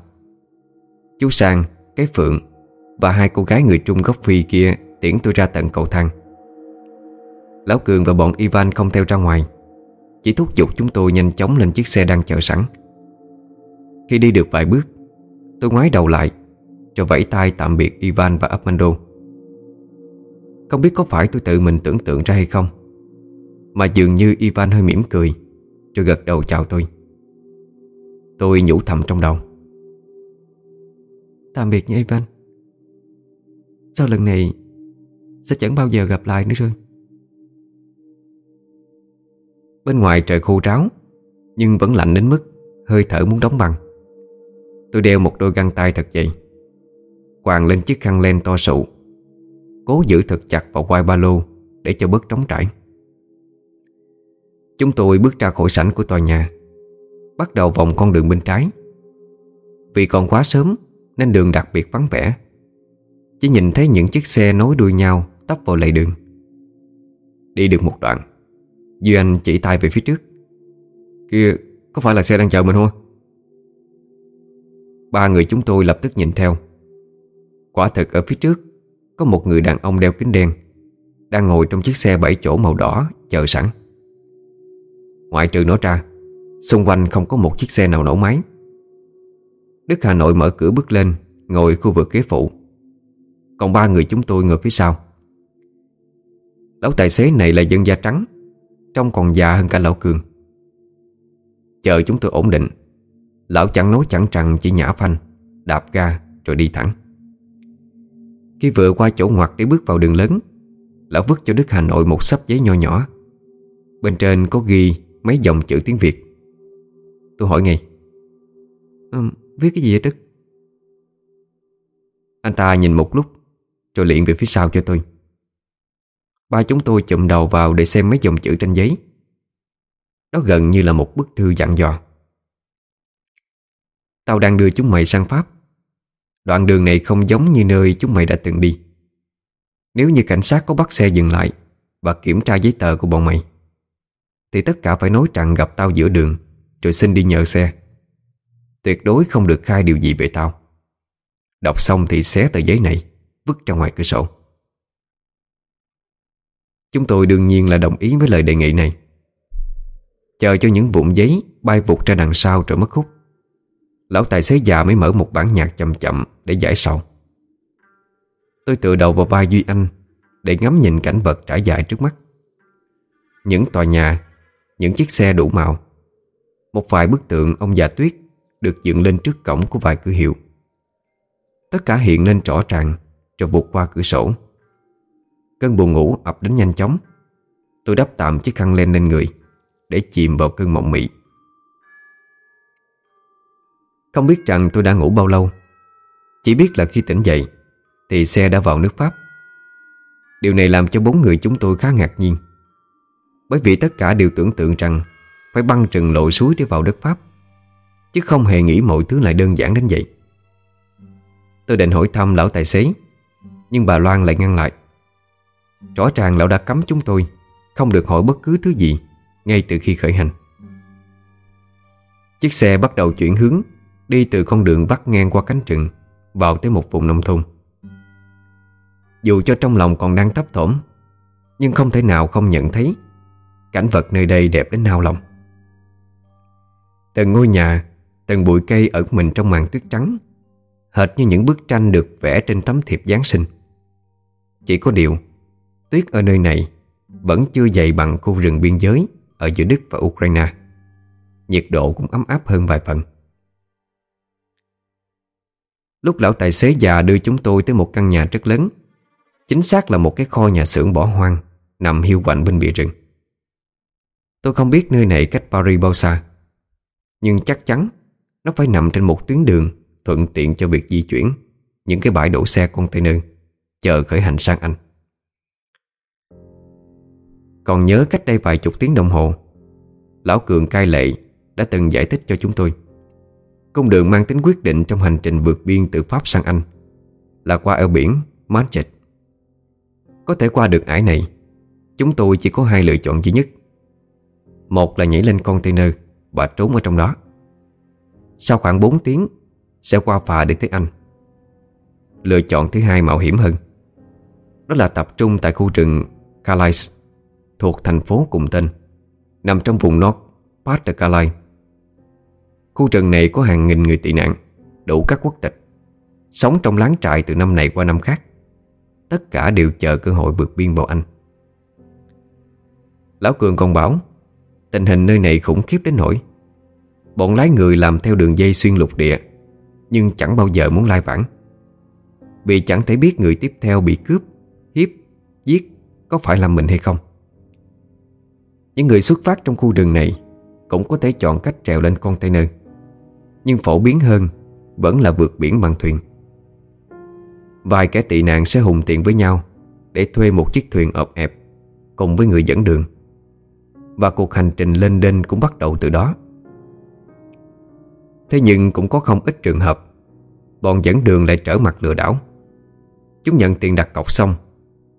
Chú Sang, cái Phượng và hai cô gái người Trung gốc Phi kia Tiễn tôi ra tận cầu thang. Lão Cường và bọn Ivan không theo ra ngoài. Chỉ thúc giục chúng tôi nhanh chóng lên chiếc xe đang chờ sẵn. Khi đi được vài bước, Tôi ngoái đầu lại, Cho vẫy tay tạm biệt Ivan và Armando. Không biết có phải tôi tự mình tưởng tượng ra hay không, Mà dường như Ivan hơi mỉm cười, Rồi gật đầu chào tôi. Tôi nhủ thầm trong đầu. Tạm biệt nha Ivan. Sau lần này, Sẽ chẳng bao giờ gặp lại nữa rồi. Bên ngoài trời khô ráo, Nhưng vẫn lạnh đến mức Hơi thở muốn đóng băng. Tôi đeo một đôi găng tay thật dày, Quàng lên chiếc khăn len to sụ, Cố giữ thật chặt vào quai ba lô Để cho bớt trống trải. Chúng tôi bước ra khỏi sảnh của tòa nhà, Bắt đầu vòng con đường bên trái. Vì còn quá sớm Nên đường đặc biệt vắng vẻ chỉ nhìn thấy những chiếc xe nối đuôi nhau, Tấp vào lề đường. Đi được một đoạn, Duy Anh chỉ tay về phía trước. Kia có phải là xe đang chờ mình không? Ba người chúng tôi lập tức nhìn theo. Quả thực ở phía trước, Có một người đàn ông đeo kính đen, Đang ngồi trong chiếc xe bảy chỗ màu đỏ Chờ sẵn. Ngoại trừ nó ra, Xung quanh không có một chiếc xe nào nổ máy. Đức Hà Nội mở cửa bước lên, Ngồi khu vực ghế phụ. Còn ba người chúng tôi ngồi phía sau. Lão tài xế này là dân da trắng Trông còn già hơn cả lão Cường. Chờ chúng tôi ổn định Lão chẳng nói chẳng rằng chỉ nhả phanh Đạp ga rồi đi thẳng. Khi vừa qua chỗ ngoặt để bước vào đường lớn Lão vứt cho Đức Hà Nội một sấp giấy nho nhỏ. Bên trên có ghi mấy dòng chữ tiếng Việt. Tôi hỏi ngay ừ, Viết cái gì vậy Đức? Anh ta nhìn một lúc rồi liền về phía sau cho tôi. Ba chúng tôi chụm đầu vào để xem mấy dòng chữ trên giấy. Đó gần như là một bức thư dặn dò. Tao đang đưa chúng mày sang Pháp. Đoạn đường này không giống như nơi chúng mày đã từng đi. Nếu như cảnh sát có bắt xe dừng lại Và kiểm tra giấy tờ của bọn mày, Thì tất cả phải nói rằng gặp tao giữa đường, Rồi xin đi nhờ xe. Tuyệt đối không được khai điều gì về tao. Đọc xong thì xé tờ giấy này. Vứt ra ngoài cửa sổ. Chúng tôi đương nhiên là đồng ý với lời đề nghị này. Chờ cho những vụn giấy bay vụt ra đằng sau rồi mất hút. Lão tài xế già mới mở một bản nhạc chậm chậm Để giải sầu. Tôi tựa đầu vào vai Duy Anh Để ngắm nhìn cảnh vật trải dài trước mắt. Những tòa nhà, Những chiếc xe đủ màu. Một vài bức tượng ông già tuyết Được dựng lên trước cổng của vài cửa hiệu. Tất cả hiện lên rõ ràng. Rồi vụt qua cửa sổ. Cơn buồn ngủ ập đến nhanh chóng. Tôi đắp tạm chiếc khăn len lên người Để chìm vào cơn mộng mị. Không biết rằng tôi đã ngủ bao lâu. Chỉ biết là khi tỉnh dậy Thì xe đã vào nước Pháp. Điều này làm cho bốn người chúng tôi khá ngạc nhiên. Bởi vì tất cả đều tưởng tượng rằng Phải băng trừng lội suối để vào đất Pháp, Chứ không hề nghĩ mọi thứ lại đơn giản đến vậy. Tôi định hỏi thăm lão tài xế. Nhưng bà Loan lại ngăn lại. Rõ ràng lão đã cấm chúng tôi, Không được hỏi bất cứ thứ gì, Ngay từ khi khởi hành. Chiếc xe bắt đầu chuyển hướng, Đi từ con đường vắt ngang qua cánh rừng, Vào tới một vùng nông thôn. Dù cho trong lòng còn đang thấp thỏm, Nhưng không thể nào không nhận thấy Cảnh vật nơi đây đẹp đến nao lòng. Từng ngôi nhà, Từng bụi cây ở mình trong màn tuyết trắng, Hệt như những bức tranh được vẽ trên tấm thiệp Giáng sinh. Chỉ có điều, Tuyết ở nơi này Vẫn chưa dày bằng khu rừng biên giới Ở giữa Đức và Ukraine. Nhiệt độ cũng ấm áp hơn vài phần. Lúc lão tài xế già đưa chúng tôi tới một căn nhà rất lớn, Chính xác là một cái kho nhà xưởng bỏ hoang Nằm hiu quạnh bên bìa rừng. Tôi không biết nơi này cách Paris bao xa, Nhưng chắc chắn Nó phải nằm trên một tuyến đường Thuận tiện cho việc di chuyển Những cái bãi đổ xe container. Chờ khởi hành sang Anh. Còn nhớ cách đây vài chục tiếng đồng hồ, Lão Cường cai lệ Đã từng giải thích cho chúng tôi. Cung đường mang tính quyết định Trong hành trình vượt biên từ Pháp sang Anh Là qua eo biển Manchester. Có thể qua được ải này, Chúng tôi chỉ có hai lựa chọn duy nhất. Một là nhảy lên container Và trốn ở trong đó. Sau khoảng 4 tiếng, sẽ qua phà để tới Anh. Lựa chọn thứ hai mạo hiểm hơn. Đó là tập trung tại khu rừng Calais Thuộc thành phố cùng tên, Nằm trong vùng North Pas de Calais Khu rừng này có hàng nghìn người tị nạn, Đủ các quốc tịch, Sống trong láng trại từ năm này qua năm khác. Tất cả đều chờ cơ hội vượt biên vào Anh. Lão Cường còn bảo, Tình hình nơi này khủng khiếp đến nỗi, Bọn lái người làm theo đường dây xuyên lục địa, nhưng chẳng bao giờ muốn lai vãng. Vì chẳng thể biết người tiếp theo bị cướp có phải là mình hay không? Những người xuất phát trong khu rừng này Cũng có thể chọn cách trèo lên container, Nhưng phổ biến hơn Vẫn là vượt biển bằng thuyền. Vài kẻ tị nạn sẽ hùng tiện với nhau Để thuê một chiếc thuyền ộp ẹp Cùng với người dẫn đường, Và cuộc hành trình lên đên cũng bắt đầu từ đó. Thế nhưng cũng có không ít trường hợp, Bọn dẫn đường lại trở mặt lừa đảo. Chúng nhận tiền đặt cọc xong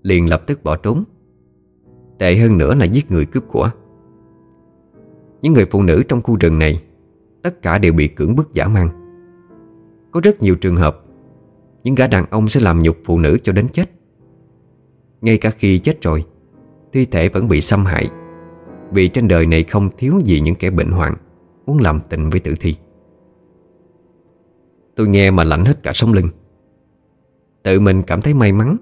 Liền lập tức bỏ trốn. Tệ hơn nữa là giết người cướp của. Những người phụ nữ trong khu rừng này, Tất cả đều bị cưỡng bức giả mang. Có rất nhiều trường hợp, Những gã đàn ông sẽ làm nhục phụ nữ cho đến chết. Ngay cả khi chết rồi, Thi thể vẫn bị xâm hại, Vì trên đời này không thiếu gì những kẻ bệnh hoạn, Muốn làm tình với tử thi. Tôi nghe mà lạnh hết cả sống lưng. Tự mình cảm thấy may mắn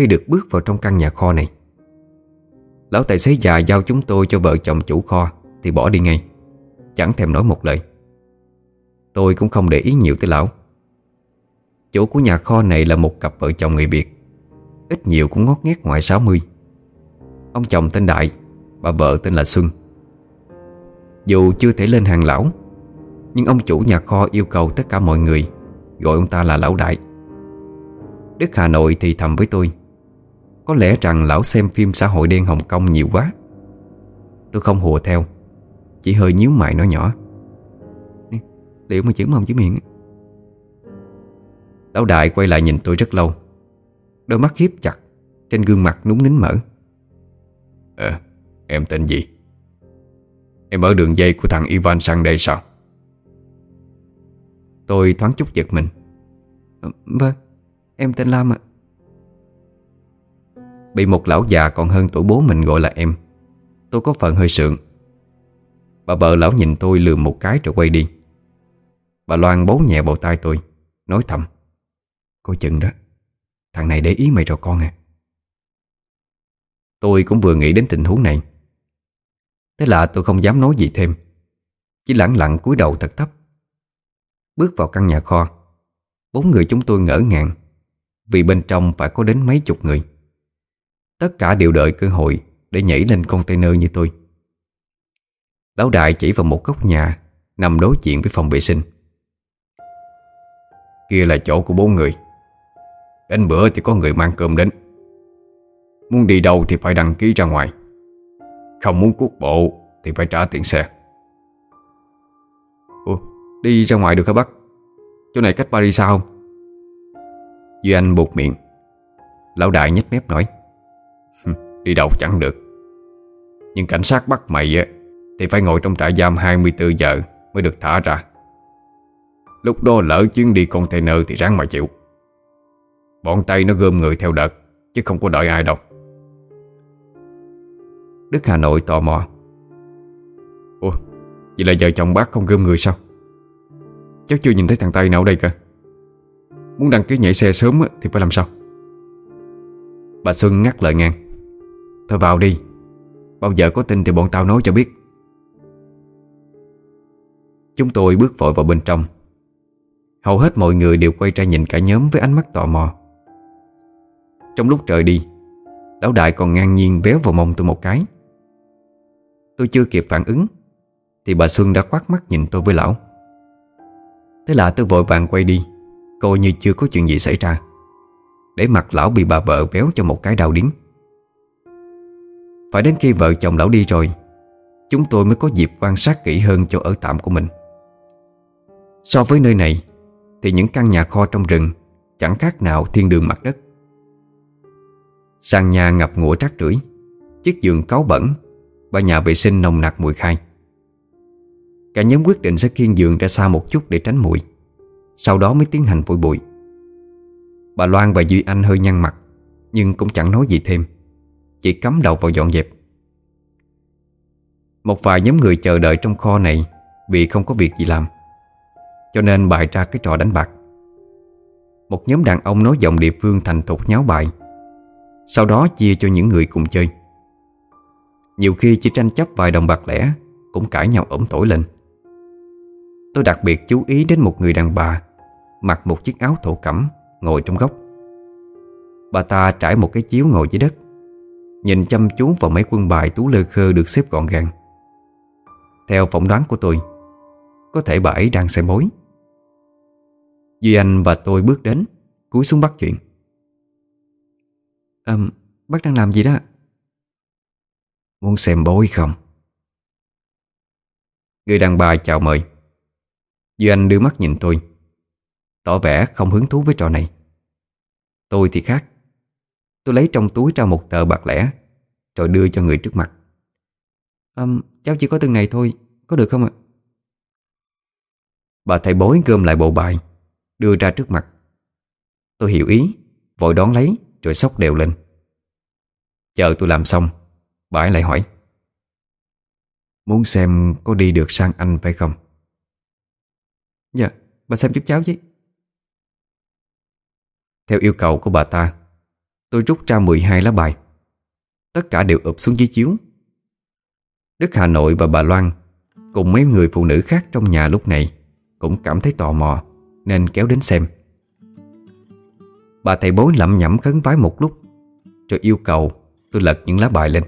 khi được bước vào trong căn nhà kho này. Lão tài xế già giao chúng tôi cho vợ chồng chủ kho Thì bỏ đi ngay, Chẳng thèm nói một lời. Tôi cũng không để ý nhiều tới lão. Chủ của nhà kho này là một cặp vợ chồng người Việt, Ít nhiều cũng ngót nghét ngoài 60 Ông chồng tên Đại, Bà vợ tên là Xuân. Dù chưa thể lên hàng lão, Nhưng ông chủ nhà kho yêu cầu tất cả mọi người Gọi ông ta là Lão Đại. Đức Hà Nội thì thầm với tôi có lẽ rằng lão xem phim xã hội đen Hồng Kông nhiều quá. Tôi không hùa theo Chỉ hơi nhíu mày nói nhỏ. Liệu mà chữ mồm chữ miệng Lão đại quay lại nhìn tôi rất lâu Đôi mắt hiếp chặt Trên gương mặt núng nín mở. Ờ, em tên gì? Em ở đường dây của thằng Ivan sang đây sao? Tôi thoáng chút giật mình.
Ờ, Vâng, em tên Lam ạ
Bị một lão già còn hơn tuổi bố mình gọi là em. Tôi có phần hơi sượng. Bà vợ lão nhìn tôi lườm một cái rồi quay đi. Bà Loan bấu nhẹ vào tay tôi, Nói thầm. Coi chừng đó, Thằng này để ý mày rồi con à. Tôi cũng vừa nghĩ đến tình huống này. Thế là tôi không dám nói gì thêm. Chỉ lặng lặng cúi đầu thật thấp. Bước vào căn nhà kho, Bốn người chúng tôi ngỡ ngàng, Vì bên trong phải có đến mấy chục người. Tất cả đều đợi cơ hội Để nhảy lên container như tôi. Lão đại chỉ vào một góc nhà, Nằm đối diện với phòng vệ sinh. Kia là chỗ của bốn người. Đến bữa thì có người mang cơm đến. Muốn đi đâu thì phải đăng ký ra ngoài. Không muốn cuốc bộ Thì phải trả tiền xe.
Ủa, đi ra ngoài được hả bác? Chỗ này cách Paris sao không?
Duy Anh buộc miệng. Lão đại nhếch mép nói. Đi đâu chẳng được. Nhưng cảnh sát bắt mày á, Thì phải ngồi trong trại giam 24 giờ Mới được thả ra. Lúc đó lỡ chuyến đi container Thì ráng mà chịu. Bọn Tây nó gom người theo đợt, Chứ không có đợi ai đâu. Đức Hà Nội tò mò.
Ủa, Vậy là vợ chồng bác không gom người sao? Cháu chưa nhìn thấy thằng Tây nào ở đây cơ. Muốn đăng ký nhảy xe sớm thì phải làm sao?
Bà Xuân ngắt lời ngang. Thôi vào đi. Bao giờ có tin thì bọn tao nói cho biết. Chúng tôi bước vội vào bên trong. Hầu hết mọi người đều quay ra nhìn cả nhóm với ánh mắt tò mò. Trong lúc trời đi, Lão đại còn ngang nhiên véo vào mông tôi một cái. Tôi chưa kịp phản ứng, Thì bà Xuân đã quát mắt nhìn tôi với lão. Thế là tôi vội vàng quay đi, Coi như chưa có chuyện gì xảy ra. Để mặt lão bị bà vợ véo cho một cái đau điếng. Phải đến khi vợ chồng lão đi rồi, Chúng tôi mới có dịp quan sát kỹ hơn chỗ ở tạm của mình. So với nơi này, Thì những căn nhà kho trong rừng Chẳng khác nào thiên đường mặt đất. Sàn nhà ngập ngụa rác rưởi, Chiếc giường cáu bẩn Và nhà vệ sinh nồng nặc mùi khai. Cả nhóm quyết định sẽ khiêng giường ra xa một chút để tránh mùi, Sau đó mới tiến hành vội bụi. Bà Loan và Duy Anh hơi nhăn mặt, Nhưng cũng chẳng nói gì thêm. Chỉ cắm đầu vào dọn dẹp. Một vài nhóm người chờ đợi trong kho này Vì không có việc gì làm, Cho nên bày ra cái trò đánh bạc. Một nhóm đàn ông nói giọng địa phương thành thục nháo bài Sau đó chia cho những người cùng chơi. Nhiều khi chỉ tranh chấp vài đồng bạc lẻ Cũng cãi nhau ổn tổi lên. Tôi đặc biệt chú ý đến một người đàn bà Mặc một chiếc áo thổ cẩm Ngồi trong góc. Bà ta trải một cái chiếu ngồi dưới đất Nhìn chăm chú vào mấy quân bài tú lơ khơ được xếp gọn gàng. Theo phỏng đoán của tôi Có thể bà ấy đang xem mối. Duy Anh và tôi bước đến Cúi xuống bắt chuyện.
À, Bác đang làm gì đó
Muốn xem bối không? Người đàn bà chào mời. Duy Anh đưa mắt nhìn tôi Tỏ vẻ không hứng thú với trò này. Tôi thì khác. Tôi lấy trong túi ra một tờ bạc lẻ Rồi đưa cho người trước mặt.
À, Cháu chỉ có từng này thôi Có được không ạ?
Bà thầy bối gom lại bộ bài Đưa ra trước mặt. Tôi hiểu ý Vội đón lấy rồi sóc đều lên. Chờ tôi làm xong Bà ấy lại hỏi. Muốn xem có đi được sang Anh phải không?
Dạ Bà xem giúp cháu chứ.
Theo yêu cầu của bà ta Tôi rút ra 12 lá bài. Tất cả đều ụp xuống dưới chiếu. Đức Hà Nội và bà Loan Cùng mấy người phụ nữ khác trong nhà lúc này Cũng cảm thấy tò mò, Nên kéo đến xem. Bà thầy bối lẩm nhẩm khấn vái một lúc, Rồi yêu cầu tôi lật những lá bài lên.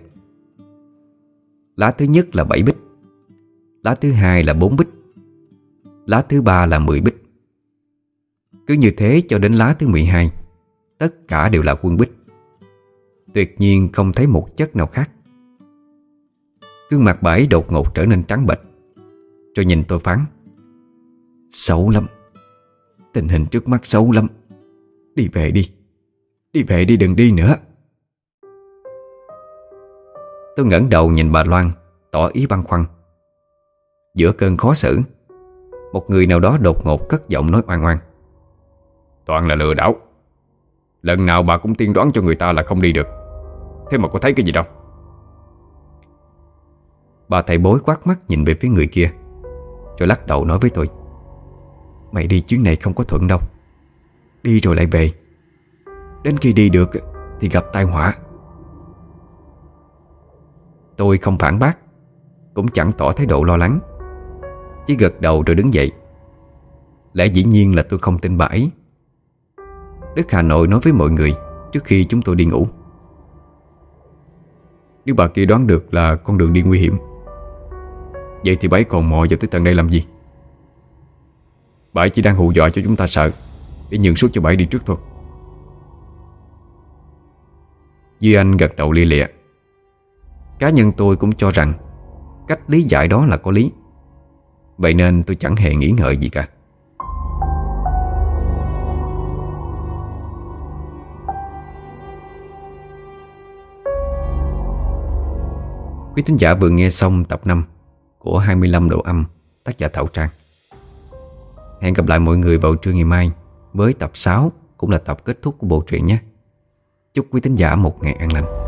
Lá thứ nhất là 7 bích, Lá thứ hai là 4 bích, Lá thứ ba là 10 bích. Cứ như thế cho đến lá thứ 12 Tất cả đều là quân bích. Tuyệt nhiên không thấy một chất nào khác. Gương mặt bà ấy đột ngột trở nên trắng bệch, Rồi nhìn tôi phán, Xấu lắm. Tình hình trước mắt xấu lắm. Đi về đi. Đi về đi, đừng đi nữa. Tôi ngẩng đầu nhìn bà Loan, Tỏ ý băn khoăn. Giữa cơn khó xử, Một người nào đó đột ngột cất giọng nói oan oan,
Toàn là lừa đảo. Lần nào bà cũng tiên đoán cho người ta là không đi được. Thế mà có thấy cái gì đâu.
Bà thầy bối quát mắt nhìn về phía người kia, Rồi lắc đầu nói với tôi, Mày đi chuyến này không có thuận đâu. Đi rồi lại về. Đến khi đi được Thì gặp tai họa. Tôi không phản bác, Cũng chẳng tỏ thái độ lo lắng. Chỉ gật đầu rồi đứng dậy. Lẽ dĩ nhiên là tôi không tin bà ấy. Đức Hà Nội nói với mọi người Trước khi chúng tôi đi ngủ.
Nếu bà kia đoán được là con đường đi nguy hiểm, Vậy thì bà ấy còn mò vào tới tận đây làm gì? Bà ấy chỉ đang hù dọa cho chúng ta sợ, Để nhường suốt cho bà ấy đi trước thôi.
Duy Anh gật đầu lia lịa. Cá nhân tôi cũng cho rằng Cách lý giải đó là có lý. Vậy nên tôi chẳng hề nghĩ ngợi gì cả. Quý thính giả vừa nghe xong tập 5 Của 25 độ âm, Tác giả Thảo Trang. Hẹn gặp lại mọi người vào trưa ngày mai Với tập 6 Cũng là tập kết thúc của bộ truyện nhé. Chúc quý thính giả một ngày an lành.